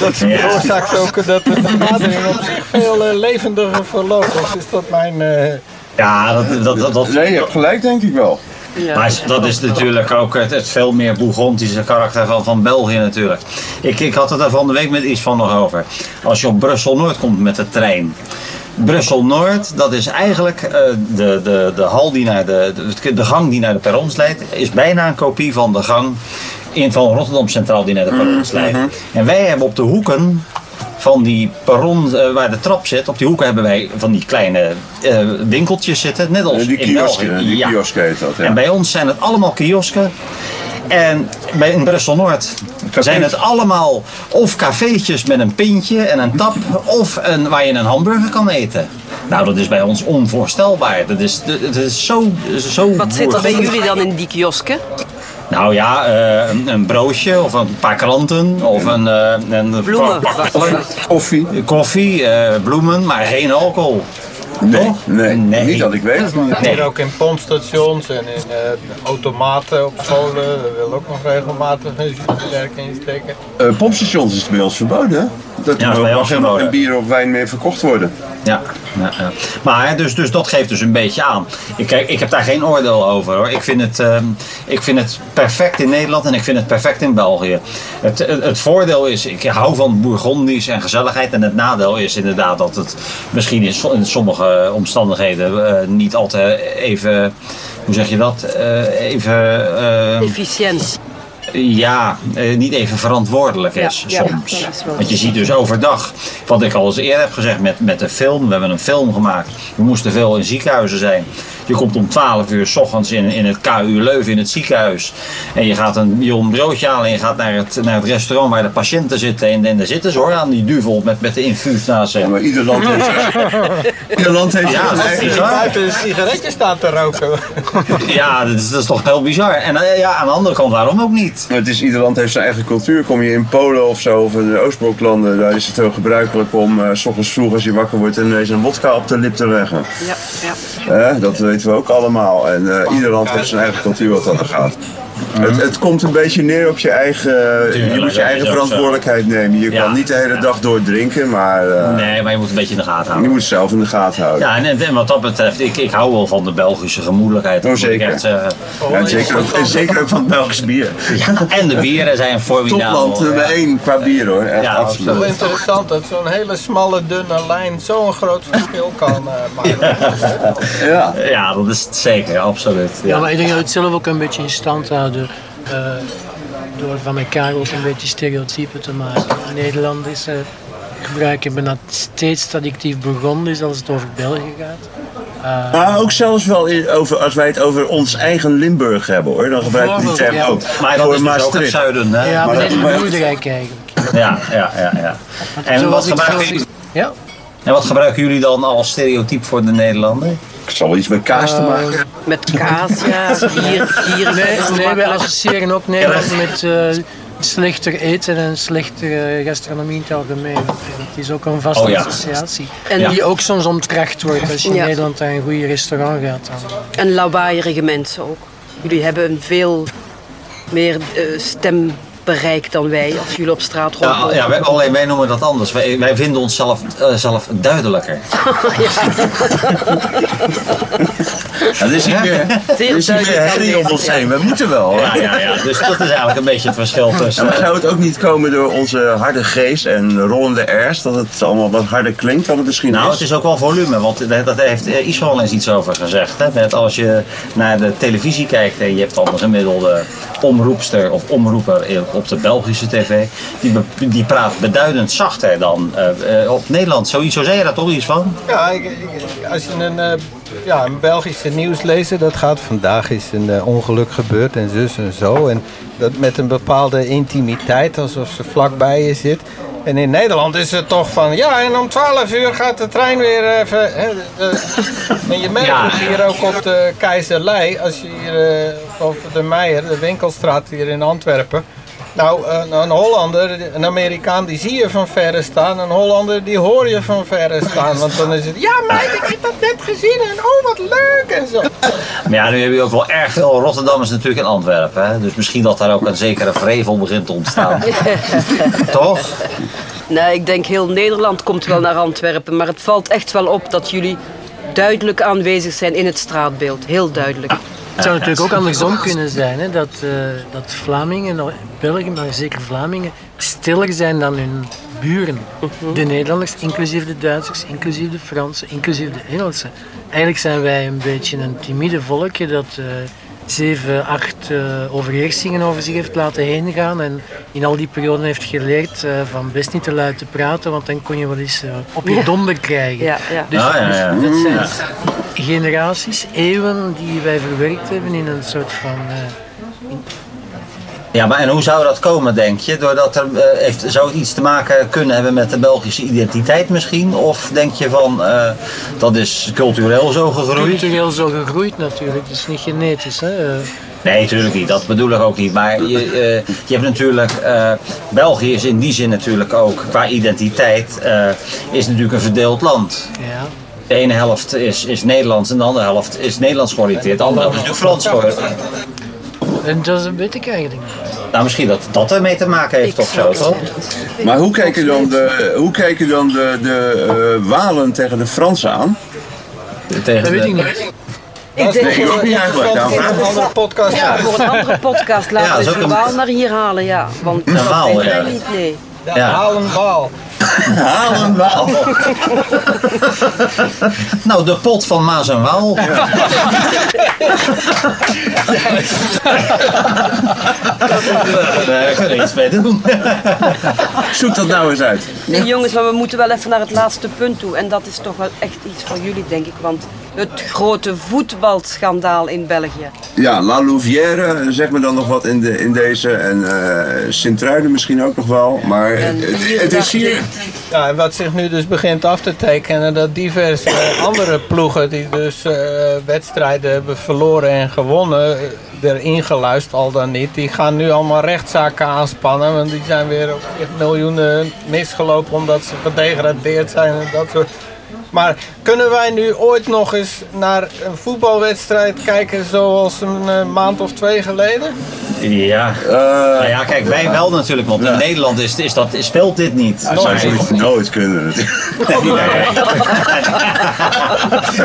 dat veroorzaakt ook dat de vergadering op zich veel eh, levendiger verloopt. Dus is dat mijn... eh, Ja, dat, dat, dat, dat, Nee, je hebt gelijk, denk ik wel. Ja. Maar dat is natuurlijk ook het, het veel meer Bourgondische karakter van, van België natuurlijk. Ik, ik had het er van de week met iets van nog over. Als je op Brussel-Noord komt met de trein. Brussel-Noord, dat is eigenlijk eh, de, de, de hal die naar de, de, de gang die naar de perrons leidt, is bijna een kopie van de gang in van Rotterdam Centraal die naar de perrons leidt. En wij hebben op de hoeken van die perron eh, waar de trap zit, op die hoeken hebben wij van die kleine eh, winkeltjes zitten, net als Die in kiosken, België. die Ja. kiosken heet dat, ja. En bij ons zijn het allemaal kiosken. En bij, in Brussel-Noord zijn het allemaal of cafeetjes met een pintje en een tap, of een, waar je een hamburger kan eten. Nou, dat is bij ons onvoorstelbaar. Dat is, dat is zo, zo Wat zit er bij jullie dan in die kiosken? Nou ja, eh, een, een broodje of een paar kranten of een, eh, een Bloemen. Koffie? koffie, eh, bloemen, maar geen alcohol. Nee, Toch? nee, Nee. niet dat ik weet. Maar... Nee. Hier ook in pompstations en in eh, automaten op scholen. Daar wil ook nog regelmatig een werk in steken. Eh, pompstations is het bij ons verboden, hè? Dat Ja, er mag ons helemaal geen bier of wijn meer verkocht worden. Ja, ja, ja. maar dus, dus dat geeft dus een beetje aan. Ik, kijk, ik heb daar geen oordeel over hoor. Ik vind, het, ehm, ik vind het perfect in Nederland en ik vind het perfect in België. Het, het, het voordeel is, ik hou van Bourgondisch en gezelligheid. En het nadeel is inderdaad dat het misschien in, so- in sommige omstandigheden eh, niet altijd even, hoe zeg je dat, Eh, even... ehm, Efficiënt. Ja, eh, niet even verantwoordelijk is Ja, soms. is Want je ziet dus overdag, wat ik al eens eerder heb gezegd met, met de film. We hebben een film gemaakt. We moesten veel in ziekenhuizen zijn. Je komt om 12 uur s ochtends in, in het KU Leuven in het ziekenhuis. En je gaat een, je een broodje halen en je gaat naar het, naar het restaurant waar de patiënten zitten. En, en daar zitten ze hoor aan die duvel met, met de infuus naast Ja, zich. maar ieder land heeft, ieder land heeft Ja, is eigen... bizar. Buiten een sigaretje staat te roken. Ja, dat is, dat is toch heel bizar. En eh, ja, aan de andere kant, waarom ook niet? Het is, ieder land heeft zijn eigen cultuur. Kom je in Polen of zo, of in de Oostbloklanden, daar is het heel gebruikelijk om eh, s ochtends vroeg als je wakker wordt ineens een wodka op de lip te leggen. Ja, ja. Eh, dat weten we ook allemaal. En eh, ieder land heeft zijn eigen cultuur wat dat er gaat. Het, het komt een beetje neer op je eigen. je moet je eigen verantwoordelijkheid nemen. Je Ja. kan niet de hele dag door drinken, maar eh, Nee, maar je moet een beetje in de gaten je houden. moet het zelf in de gaten houden. Ja, en, wat dat betreft, ik, ik hou wel van de Belgische gemoedelijkheid. Oh, zeker. echt zeggen. Ja, en zeker, ook, en zeker ook van het Belgisch bier. Ja, en de bieren zijn formidabel. Topland nummer ja. 1 qua bier hoor. Echt Ja, Het is absoluut. wel interessant dat zo'n hele smalle, dunne lijn zo'n groot verschil kan eh, maken. Ja. Ja, dat is het zeker, absoluut. Ja, Ja. maar ik denk dat we het zelf ook een beetje in stand houden. Eh, door van elkaar ook een beetje stereotypen te maken. Nederlanders eh, gebruiken bijna steeds het addictief Burgondisch als het over België gaat. Eh, Maar ook zelfs wel in- over, als wij het over ons eigen Limburg hebben hoor, dan gebruiken we die term Ja. ook. Maar dat Voor is dus ook het zuiden, hè? ja, maar maar dat- in Moerdrijk eigenlijk. Ja, ja, ja. ja. En wat, ik- gebruiken, ik- Ja? en wat gebruiken jullie dan als stereotype voor de Nederlander? Het zal wel iets met kaas te maken. Eh, Met kaas, ja, bier, bier. nee, wij associëren ook Nederland met eh, slechter eten en slechter eh, gastronomie in het algemeen. Dat is ook een vaste Oh ja. associatie. En die ook soms ontkracht wordt als je in Ja. Nederland naar een goede restaurant gaat. Dan. En lawaaierige mensen ook. Jullie hebben een veel meer eh, stem bereik dan wij als jullie op straat Ja, rondlopen. ja wij, alleen wij noemen dat anders. Wij, wij vinden onszelf eh, zelf duidelijker. Ja, er is er meer duidelijk herrie om ons heen. We moeten wel. Ja, ja, ja. Dus dat is eigenlijk een beetje het verschil tussen. Maar zou het ook niet komen door onze harde G's en rollende R's, dat het allemaal wat harder klinkt dan het misschien Nou, is? het is ook wel volume, want dat dat heeft eh, Israël eens iets over gezegd. Hè? Met als je naar de televisie kijkt en je hebt dan een gemiddelde omroepster of omroeper op de Belgische tv, die, be- die praat beduidend zachter dan eh, eh, op Nederland. Zo, zo zei je daar toch iets van? Ja, ik- ik- als je een, eh, ja, een Belgische nieuws leest, dat gaat vandaag is een eh, ongeluk gebeurd en zus en zo. En dat met een bepaalde intimiteit, alsof ze vlakbij je zit. En in Nederland is het toch van, ja, en om 12 uur gaat de trein weer even. Hè, de- en je merkt het hier ook op de Keizerlei, als je hier eh, over de Meijer, de winkelstraat hier in Antwerpen. Nou, een, een Hollander, een Amerikaan, die zie je van verre staan. Een Hollander, die hoor je van verre staan. Want dan is het, ja meid, ik heb dat net gezien en oh wat leuk en zo. Maar ja, nu heb je ook wel erg veel Rotterdammers natuurlijk in Antwerpen. Hè? Dus misschien dat daar ook een zekere vrevel begint te ontstaan. toch? Nee, ik denk heel Nederland komt wel naar Antwerpen. Maar het valt echt wel op dat jullie duidelijk aanwezig zijn in het straatbeeld. Heel duidelijk. Het zou natuurlijk ook andersom kunnen zijn, hè, dat, eh, dat Vlamingen, Belgen, maar zeker Vlamingen, stiller zijn dan hun buren. De Nederlanders, inclusief de Duitsers, inclusief de Fransen, inclusief de Engelsen. Eigenlijk zijn wij een beetje een timide volkje dat eh, zeven, acht eh, overheersingen over zich heeft laten heen gaan en in al die perioden heeft geleerd eh, van best niet te luid te praten, want dan kon je wel eens eh, op je Ja. donder krijgen. Ja, ja. Dus Ah, ja, ja. dat zijn generaties, eeuwen die wij verwerkt hebben in een soort van. Ja, maar en hoe zou dat komen, denk je? Doordat er, eh, heeft, zou het iets te maken kunnen hebben met de Belgische identiteit misschien? Of denk je van, eh, dat is cultureel zo gegroeid? cultureel zo gegroeid natuurlijk, dus niet genetisch. Hè? Nee, natuurlijk niet. Dat bedoel ik ook niet. Maar je, eh, je hebt natuurlijk... België is in die zin natuurlijk ook, qua identiteit, is natuurlijk een verdeeld land. ja. De ene helft is, is Nederlands en de andere helft is Nederlands georiënteerd. De andere helft is natuurlijk Frans georiënteerd. En dat weet ik eigenlijk niet. Nou, misschien dat dat ermee te maken heeft of zo, toch? Maar hoe kijken dan de, hoe kijken dan de, de eh, Walen tegen de Fransen aan? Tegen Dat weet de- ik niet. Ik denk Nee, ik ook niet eigenlijk. Voor Daarom vraag ik een andere podcast. ja, voor een andere podcast laten dat we de een- Waal naar hier halen. Ja. Want dat Waal, ja. niet, nee. Ja, Ja. haal een bal. Haal hem wel. Nou, de pot van Maas en Waal. Daar kunnen we iets mee doen. Zoek dat nou eens uit. Nee jongens, maar we moeten wel even naar het laatste punt toe. En dat is toch wel echt iets voor jullie, denk ik. Want het grote voetbalschandaal in België. Ja, La Louvière, zeg me dan nog wat in, de, in deze. En eh Sint-Truiden misschien ook nog wel. Maar En het, het is hier... Ja, en wat zich nu dus begint af te tekenen, dat diverse andere ploegen die dus eh, wedstrijden hebben verloren en gewonnen, eh, erin geluisterd al dan niet, die gaan nu allemaal rechtszaken aanspannen, want die zijn weer op miljoenen misgelopen omdat ze gedegradeerd zijn en dat soort. Maar kunnen wij nu ooit nog eens naar een voetbalwedstrijd kijken zoals een eh, maand of twee geleden? Ja. nou ja, kijk, wij wel natuurlijk, want in Nederland is, is dat, speelt dit niet. Dat zou zoiets nooit kunnen.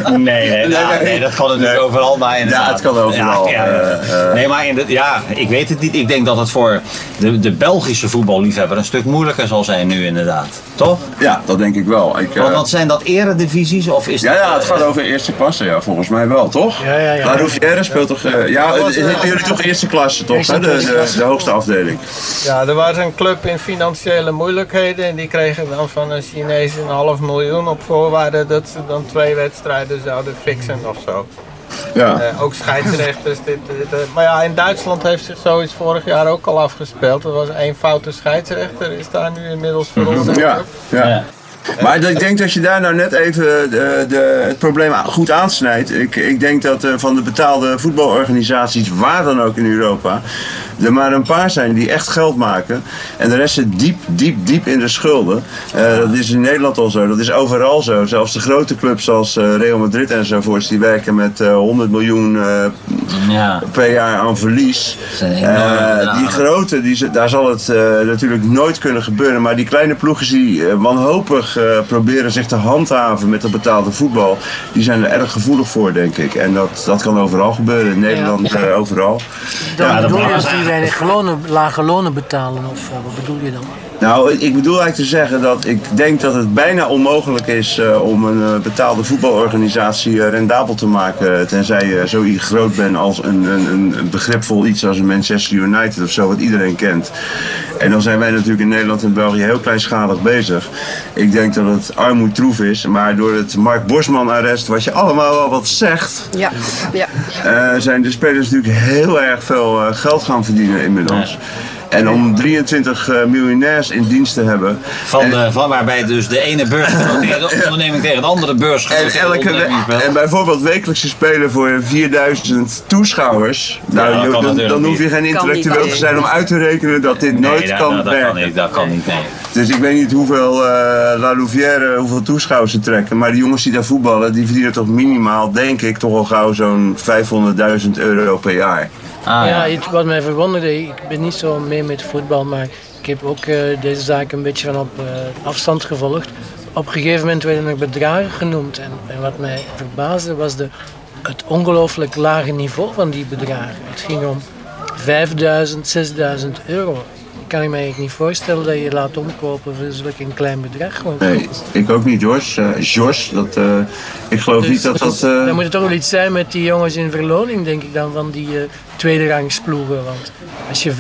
Nee, nee, nou, nee, dat kan natuurlijk Nee. overal maar inderdaad. Ja, het kan overal. Ja, ja. Eh, eh. Nee, maar in de, ja, ik weet het niet. Ik denk dat het voor de, de Belgische voetballiefhebber een stuk moeilijker zal zijn nu inderdaad. Toch? Ja, dat denk ik wel. Ik, eh, Want, want zijn dat eredivisies of is ja, dat, ja, het eh, gaat over eerste klasse, ja, volgens mij wel, toch? Ja, ja, ja. La Rouvière speelt toch... eh, ja, het eh, hebben jullie toch eerste klasse, toch? Eerste Hè? De, de, klasse. de hoogste afdeling. Ja, er was een club in financiële moeilijkheden en die kregen dan van een Chinees een half miljoen op voorwaarde dat ze dan twee wedstrijden zouden fixen of zo. Ja. Eh, ook scheidsrechters. Dit, dit, maar ja, in Duitsland heeft zich zoiets vorig jaar ook al afgespeeld. Er was één foute scheidsrechter, is daar nu inmiddels veroordeeld. Ja, ja. Ja. Maar ik denk dat je daar nou net even de, de, het probleem goed aansnijdt. Ik, ik denk dat eh, van de betaalde voetbalorganisaties, waar dan ook in Europa, er maar een paar zijn die echt geld maken. En de rest zit diep, diep, diep in de schulden. Eh, dat is in Nederland al zo, dat is overal zo. Zelfs de grote clubs zoals eh, Real Madrid enzovoorts, die werken met eh, 100 miljoen eh, Ja. per jaar aan verlies. Eh, die grote, die, daar zal het eh, natuurlijk nooit kunnen gebeuren. Maar die kleine ploegen die eh, wanhopig eh, proberen zich te handhaven met dat betaalde voetbal, die zijn er erg gevoelig voor, denk ik. En dat, dat kan overal gebeuren, in Nederland, eh, overal. Dan Ja, bedoel je dat die lage lonen betalen of wat bedoel je dan? Nou, ik bedoel eigenlijk te zeggen dat ik denk dat het bijna onmogelijk is eh, om een eh, betaalde voetbalorganisatie eh, rendabel te maken. Tenzij je zo groot bent als een, een, een begripvol iets als een Manchester United of zo, wat iedereen kent. En dan zijn wij natuurlijk in Nederland en België heel kleinschalig bezig. Ik denk dat het armoedtroef is, maar door het Mark Bosman-arrest, wat je allemaal wel wat zegt, Ja, ja. eh, zijn de spelers natuurlijk heel erg veel eh, geld gaan verdienen inmiddels. En om 23 eh, miljonairs in dienst te hebben. Van, En- de, van waarbij dus de ene beursgenoteerde onderneming tegen de andere En, beursgenoteerde elke en bijvoorbeeld wekelijkse spelen voor 4000 toeschouwers. Nou, dan, dan hoef je geen intellectueel te zijn om uit te rekenen dat dit nooit dat, kan dat, dat werken. kan niet, dat kan niet, nee. Dus ik weet niet hoeveel eh, La Louvière, hoeveel toeschouwers ze trekken. Maar die jongens die daar voetballen, die verdienen toch minimaal, denk ik, toch al gauw zo'n 500.000 euro per jaar. Ah, ja, wat mij verwonderde, ik ben niet zo mee met voetbal, maar ik heb ook eh, deze zaak een beetje van op eh, afstand gevolgd. Op een gegeven moment werden er bedragen genoemd en, en wat mij verbaasde was de, het ongelooflijk lage niveau van die bedragen. Het ging om 5000, 6000 euro. Ik kan me eigenlijk niet voorstellen dat je laat omkopen voor zulk een klein bedrag. Want Nee, ik ook niet, George. Eh George, dat, eh, ik geloof Dus niet dat dat... eh, Dan moet het toch wel iets zijn met die jongens in verloning, denk ik dan, van die uh, tweederangsploegen. Want als je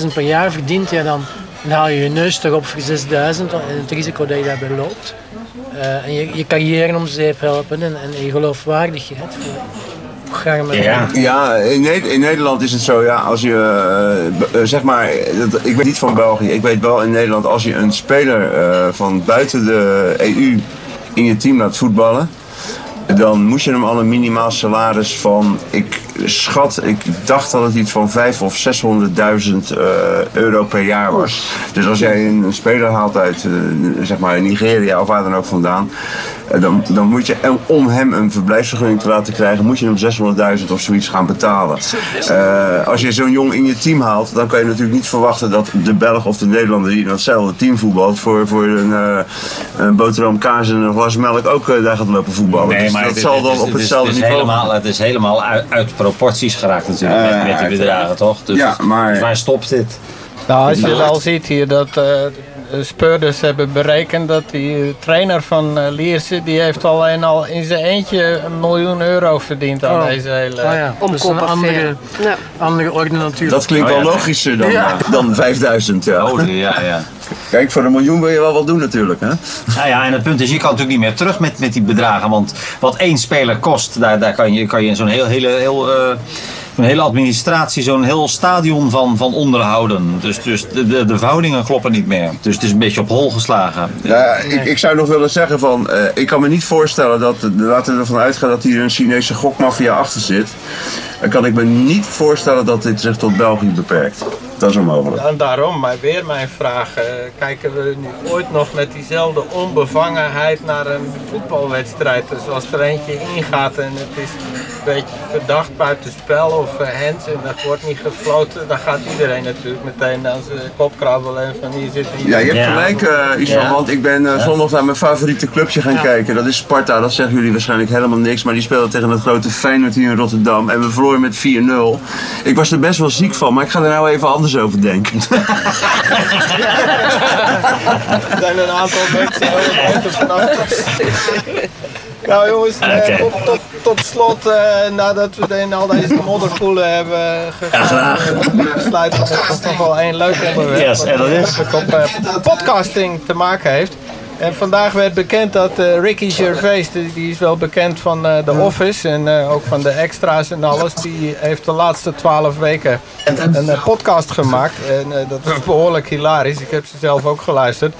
500.000 per jaar verdient, ja, dan, dan haal je je neus toch op voor 6.000 en het risico dat je daarbij loopt. Uh, en je, je carrière om zeep helpen en, en je geloofwaardigheid. Met Ja. Ja, in, Ne- in Nederland is het zo, ja, als je, eh, eh, zeg maar, dat- ik weet niet van België, ik weet wel in Nederland, als je een speler eh, van buiten de EU in je team laat voetballen, dan moet je hem al een minimaal salaris van, ik schat, ik dacht dat het iets van 5 of 600.000 eh, euro per jaar was. Dus als jij een, een speler haalt uit, eh, zeg maar, Nigeria of waar dan ook vandaan, eh, dan, dan moet je, om hem een verblijfsvergunning te laten krijgen, moet je hem 600.000 of zoiets gaan betalen. Eh, als je zo'n jong in je team haalt, dan kan je natuurlijk niet verwachten dat de Belg of de Nederlander die in datzelfde team voetbalt, voor, voor een, eh, een boterham kaas en een glas melk ook daar gaat lopen voetballen. Nee, Dus maar dat het, zal het dan op hetzelfde niveau. Helemaal, het is helemaal uit, uit proporties geraakt natuurlijk met, met die bedragen, toch? Dus Ja, maar- dus waar stopt dit? Nou, als je wel ziet hier dat eh, speurders hebben berekend dat die trainer van eh, Lierse, die heeft alleen al in zijn eentje een miljoen euro verdiend aan Oh. deze hele... Ah ja, dat is een Omkoopaffaire. andere, Ja. andere orde natuurlijk. Dat klinkt Oh, wel ja. logischer dan, Ja. eh, dan 5000. Ja. Oh, ja, ja. Kijk, voor een miljoen wil je wel wat doen natuurlijk. Hè? Nou ja, en het punt is, je kan natuurlijk niet meer terug met, met die bedragen. Want wat één speler kost, daar, daar kan je, kan je zo'n heel, hele, heel, eh, een hele administratie, zo'n heel stadion van, van onderhouden. Dus, dus de, de, de verhoudingen kloppen niet meer. Dus het is een beetje op hol geslagen. Ja, ik, ik zou nog willen zeggen van, eh, ik kan me niet voorstellen dat, laten we ervan uitgaan dat hier een Chinese gokmafia achter zit. Dan kan ik me niet voorstellen dat dit zich tot België beperkt. Dat is onmogelijk. En daarom, maar weer mijn vraag. eh, kijken we nu ooit nog met diezelfde onbevangenheid naar een voetbalwedstrijd? Dus als er eentje ingaat en het is een beetje verdacht buitenspel of uh, hands en dat wordt niet gefloten, dan gaat iedereen natuurlijk meteen aan zijn kop krabbelen en van hier zit hier. Ja, je hebt gelijk uh, Ja. want ik ben uh, zondag naar mijn favoriete clubje gaan kijken. Dat is Sparta, dat zeggen jullie waarschijnlijk helemaal niks. Maar die speelden tegen het grote Feyenoord hier in Rotterdam. En we verloren met 4-0. Ik was er best wel ziek van, maar ik ga er nou even anders over denken. Er zijn een aantal mensen. Nou jongens, eh, Oké. tot, tot, tot slot, eh, nadat we in al deze modderpoelen hebben gegaan, eh, besluiten we nog wel één leuk onderwerp. Yes, en dat is? Wat op eh, podcasting te maken heeft. En vandaag werd bekend dat eh, Ricky Gervais, die, is wel bekend van eh The Office en eh, ook van de extra's en alles, die heeft de laatste twaalf weken een podcast gemaakt. En dat was behoorlijk hilarisch. Ik heb ze zelf ook geluisterd.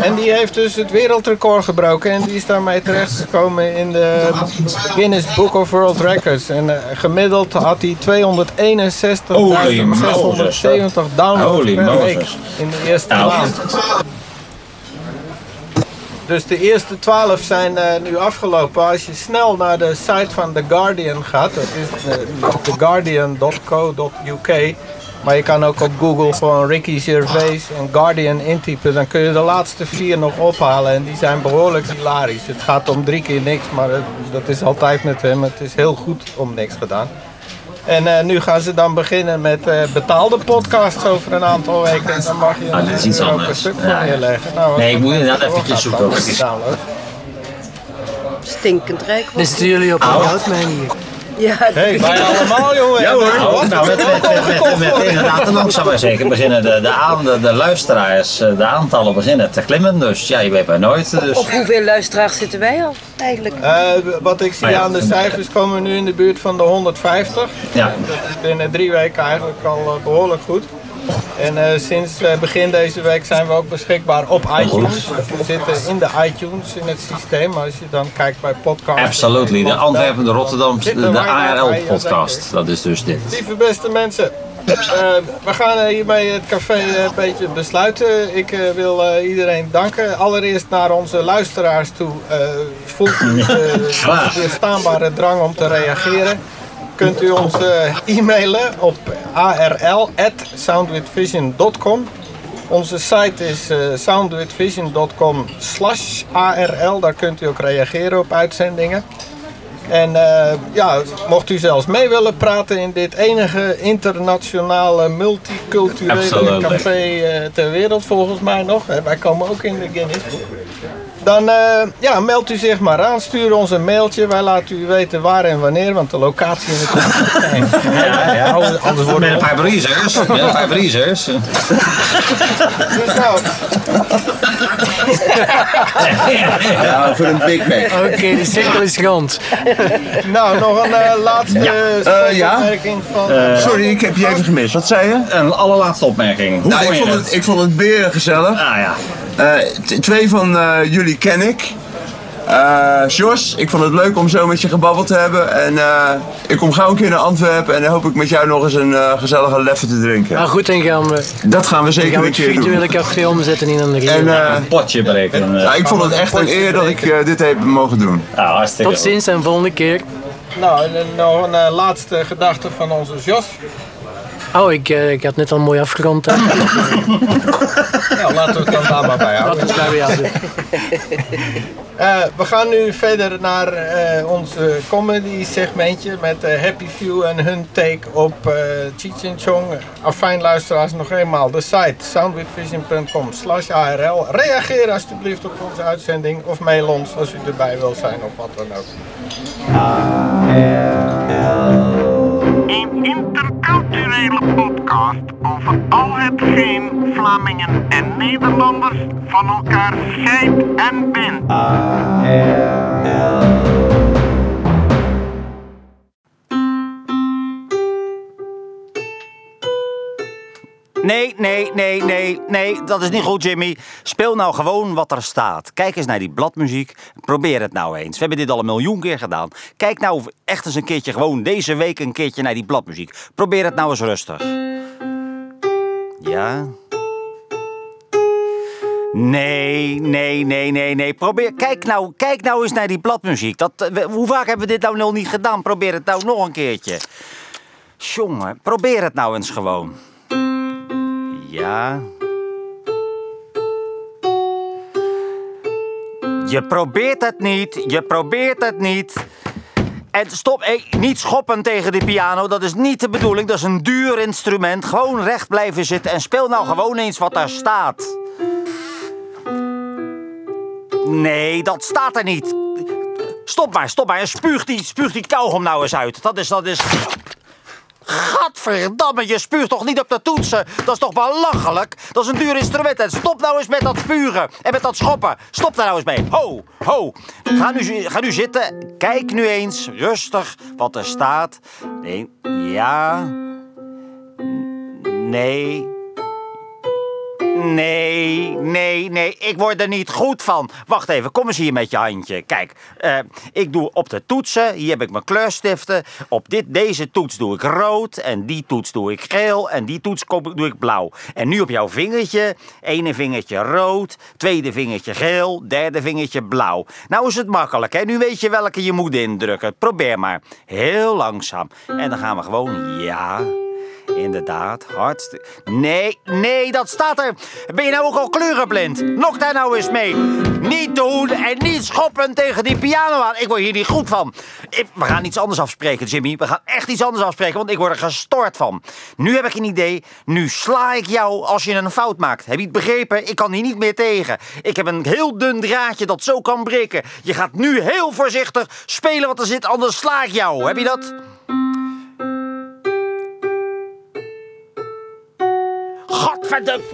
En die heeft dus het wereldrecord gebroken. En die is daarmee terechtgekomen in de Guinness Book of World Records. En gemiddeld had hij 261.670 Holy Moses. downloads per week in de eerste Nou. maand. Dus de eerste 12 zijn eh, nu afgelopen. Als je snel naar de site van The Guardian gaat, dat is theguardian.co.uk. Maar je kan ook op Google gewoon Ricky Gervais en Guardian intypen. Dan kun je de laatste vier nog ophalen en die zijn behoorlijk hilarisch. Het gaat om drie keer niks, maar dat is altijd met hem. Het is heel goed om niks gedaan. En eh, nu gaan ze dan beginnen met eh, betaalde podcasts over een aantal weken. En dan mag je Ah, dit is een iets euro per anders. stuk Ja. voor neerleggen. Nou, Nee, ik moet inderdaad eventjes zoeken ook. Stinkend rijk. Dan zitten jullie op een goudmijn hier. Ja, Hey, wij allemaal, jongen. Ja hoor. Wat? Nou, met, met, met, met, inderdaad, langzaam maar zeker beginnen de, de, aan, de, de luisteraars, eh, de aantallen beginnen te klimmen. Dus ja, je weet maar nooit. Dus. Op hoeveel luisteraars zitten wij al eigenlijk? Eh, wat ik zie Ah, ja. aan de cijfers komen we nu in de buurt van de 150. Ja. Dat is binnen drie weken eigenlijk al eh, behoorlijk goed. En eh, sinds eh, begin deze week zijn we ook beschikbaar op iTunes. We zitten in de iTunes in het systeem. Als je dan kijkt bij podcasts. Absolutely. De Antwerpen, de Rotterdam, de, ARL-podcast. Dat is dus dit. Lieve beste mensen, eh, we gaan hiermee het café een beetje besluiten. Ik wil iedereen danken. Allereerst naar onze luisteraars toe. Voelt de weerstaanbare drang om te reageren. Kunt u ons eh, e-mailen op arl.soundwithvision.com. Onze site is eh, soundwithvision.com arl. Daar kunt u ook reageren op uitzendingen. En eh, ja, mocht u zelfs mee willen praten in dit enige internationale multiculturele Absolutely. café eh, ter wereld volgens mij nog. Hè, Wij komen ook in de Guinness. Dan eh, ja, meldt u zich maar aan, stuur ons een mailtje. Wij laten u weten waar en wanneer, want de locatie in het Ja, ja. Anders- worden Met een paar breezers. Met een paar breezers. Dus nou, Ja, voor een Big Mac. Oké, de cirkel is rond. nou nog een eh, laatste Eh, ja. opmerking van... Sorry, ik heb je even gemist. Wat zei je? Een allerlaatste opmerking. Hoe Nou, vond ik je vond het, ik vond het weer gezellig. Ah ja. Eh, twee van eh, jullie ken ik. Eh Jos, ik vond het leuk om zo met je gebabbeld te hebben. En eh, ik kom gauw een keer naar Antwerpen en dan hoop ik met jou nog eens een eh, gezellige leffe te drinken. Maar goed, dan gaan we, Dat gaan we zeker gaan we een keer doen. café omzetten in een En Een potje breken. ja, ik vond het echt een eer dat ik dit heb mogen doen. Nou, hartstikke Tot ziens en volgende keer. Nou, en, nog een laatste gedachte van onze Jos. Oh, ik, eh, ik had net al mooi afgerond. hè. Nou, laten we het dan daar maar bij houden. Laten we het daarbij houden. Eh, we gaan nu verder naar eh, ons comedy segmentje met Happy Few en hun take op eh Cheech and Chong. Afijn luisteraars nog eenmaal de site soundwithvision.com slash ARL. Reageer alsjeblieft op onze uitzending of mail ons als u erbij wil zijn of wat dan ook. Een interculturele podcast over al hetgeen Vlamingen en Nederlanders van elkaar scheidt en bindt. Nee, nee, nee, nee, nee, dat is niet goed, Jimmy. Speel nou gewoon wat er staat. Kijk eens naar die bladmuziek. Probeer het nou eens. We hebben dit al een miljoen keer gedaan. Kijk nou echt eens een keertje gewoon deze week een keertje naar die bladmuziek. Probeer het nou eens rustig. Ja? Nee, nee, nee, nee, nee. Probeer, kijk, nou, kijk nou eens naar die bladmuziek. Dat, hoe vaak hebben we dit nou nog niet gedaan? Probeer het nou nog een keertje. Jongen, probeer het nou eens gewoon. Ja. Je probeert het niet, je probeert het niet. En stop, niet schoppen tegen de piano, dat is niet de bedoeling. Dat is een duur instrument. Gewoon recht blijven zitten en speel nou gewoon eens wat daar staat. Nee, dat staat er niet. Stop maar, stop maar. En spuug die, spuug die kauwgom nou eens uit. Dat is, dat is... Gadverdamme, je spuugt toch niet op de toetsen? Dat is toch belachelijk? Dat is een duur instrument. En stop nou eens met dat spugen en met dat schoppen. Stop daar nou eens mee. Ho, ho. Ga nu, ga nu zitten. Kijk nu eens rustig wat er staat. Nee, ja. Nee. Nee, nee, nee, ik word er niet goed van. Wacht even, kom eens hier met je handje. Kijk, eh, ik doe op de toetsen, hier heb ik mijn kleurstiften. Op dit, deze toets doe ik rood en die toets doe ik geel en die toets doe ik blauw. En nu op jouw vingertje, ene vingertje rood, tweede vingertje geel, derde vingertje blauw. Nou is het makkelijk, hè? Nu weet je welke je moet indrukken. Probeer maar. Heel langzaam. En dan gaan we gewoon, ja... Inderdaad, hartstikke... Nee, nee, dat staat er. Ben je nou ook al kleurenblind? Lok daar nou eens mee. Niet doen en niet schoppen tegen die piano aan. Ik word hier niet goed van. We gaan iets anders afspreken, Jimmy. We gaan echt iets anders afspreken, want ik word er gestoord van. Nu heb ik een idee. Nu sla ik jou als je een fout maakt. Heb je het begrepen? Ik kan hier niet meer tegen. Ik heb een heel dun draadje dat zo kan breken. Je gaat nu heel voorzichtig spelen wat er zit, anders sla ik jou. Heb je dat? Godverdomme.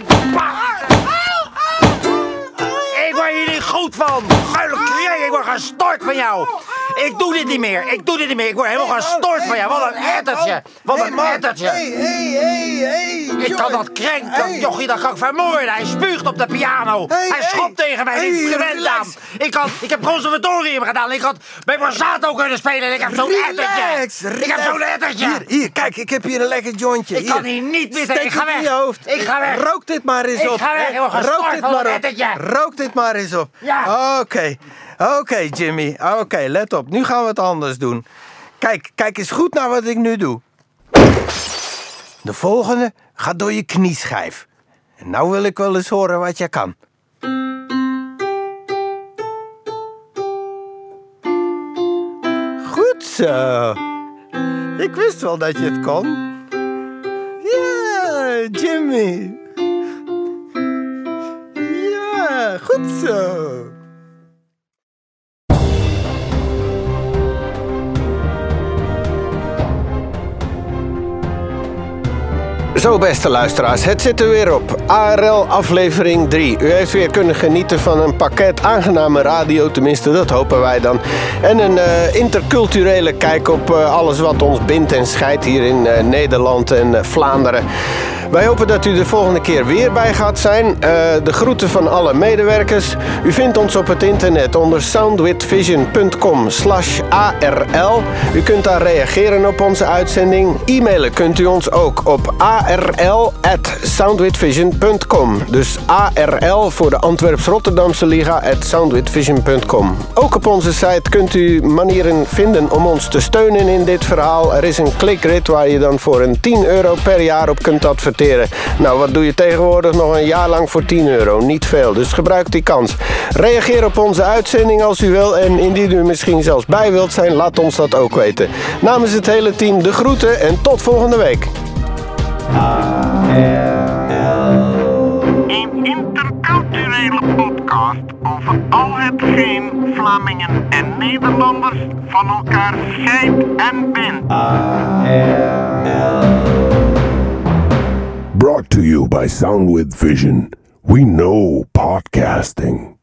Ik word hier goed van. Creëer, ik word gestoord van jou. Ik doe dit niet meer. Ik doe dit niet meer. Ik word helemaal gestoord van jou. Wat een ettertje. Wat een ettertje. Ik kan dat krenk, dat jochie, dat kan ik vermoorden. Hij spuugt op de piano. Hij schopt tegen Hey, instrument relax. aan. Ik, had, ik heb conservatorium gedaan. Ik had bij Borsato kunnen spelen. en Ik heb zo'n ettertje. Ik heb zo'n ettertje. Hier, hier, kijk, ik heb hier een lekker jointje. Ik kan hier niet meer Steek. Ik ga in weg. je hoofd. Ik ga weg. Rook dit maar eens Ik op. ga weg. Ik Rook dit maar op. ettertje. Rook dit maar eens op. Oké, oké Jimmy. Oké, let op. Nu gaan we het anders doen. Kijk, kijk eens goed naar wat ik nu doe. De volgende gaat door je knieschijf. En nou wil ik wel eens horen wat je kan. Goed zo. Ik wist wel dat je het kon. Ja, Jimmy. Goed zo. Zo, beste luisteraars, het zit er weer op. ARL aflevering 3. U heeft weer kunnen genieten van een pakket aangename radio, tenminste dat hopen wij dan. En een eh, interculturele kijk op eh, alles wat ons bindt en scheidt hier in eh, Nederland en Vlaanderen. Wij hopen dat u de volgende keer weer bij gaat zijn. Eh, de groeten van alle medewerkers. U vindt ons op het internet onder soundwithvision.com ARL. U kunt daar reageren op onze uitzending. E-mailen kunt u ons ook op arl@soundwithvision.com. Dus ARL voor de Antwerps-Rotterdamse Liga at soundwithvision.com. Ook op onze site kunt u manieren vinden om ons te steunen in dit verhaal. Er is een klikrit waar je dan voor een 10 euro per jaar op kunt adverteren. Nou, wat doe je tegenwoordig nog een jaar lang voor 10 euro? Niet veel, dus gebruik die kans. Reageer op onze uitzending als u wil en indien u misschien zelfs bij wilt zijn, laat ons dat ook weten. Namens het hele team de groeten en tot volgende week. Een interculturele podcast over al hetgeen Vlamingen en Nederlanders van elkaar scheidt en bindt. Brought to you by Sound with Vision. We know podcasting.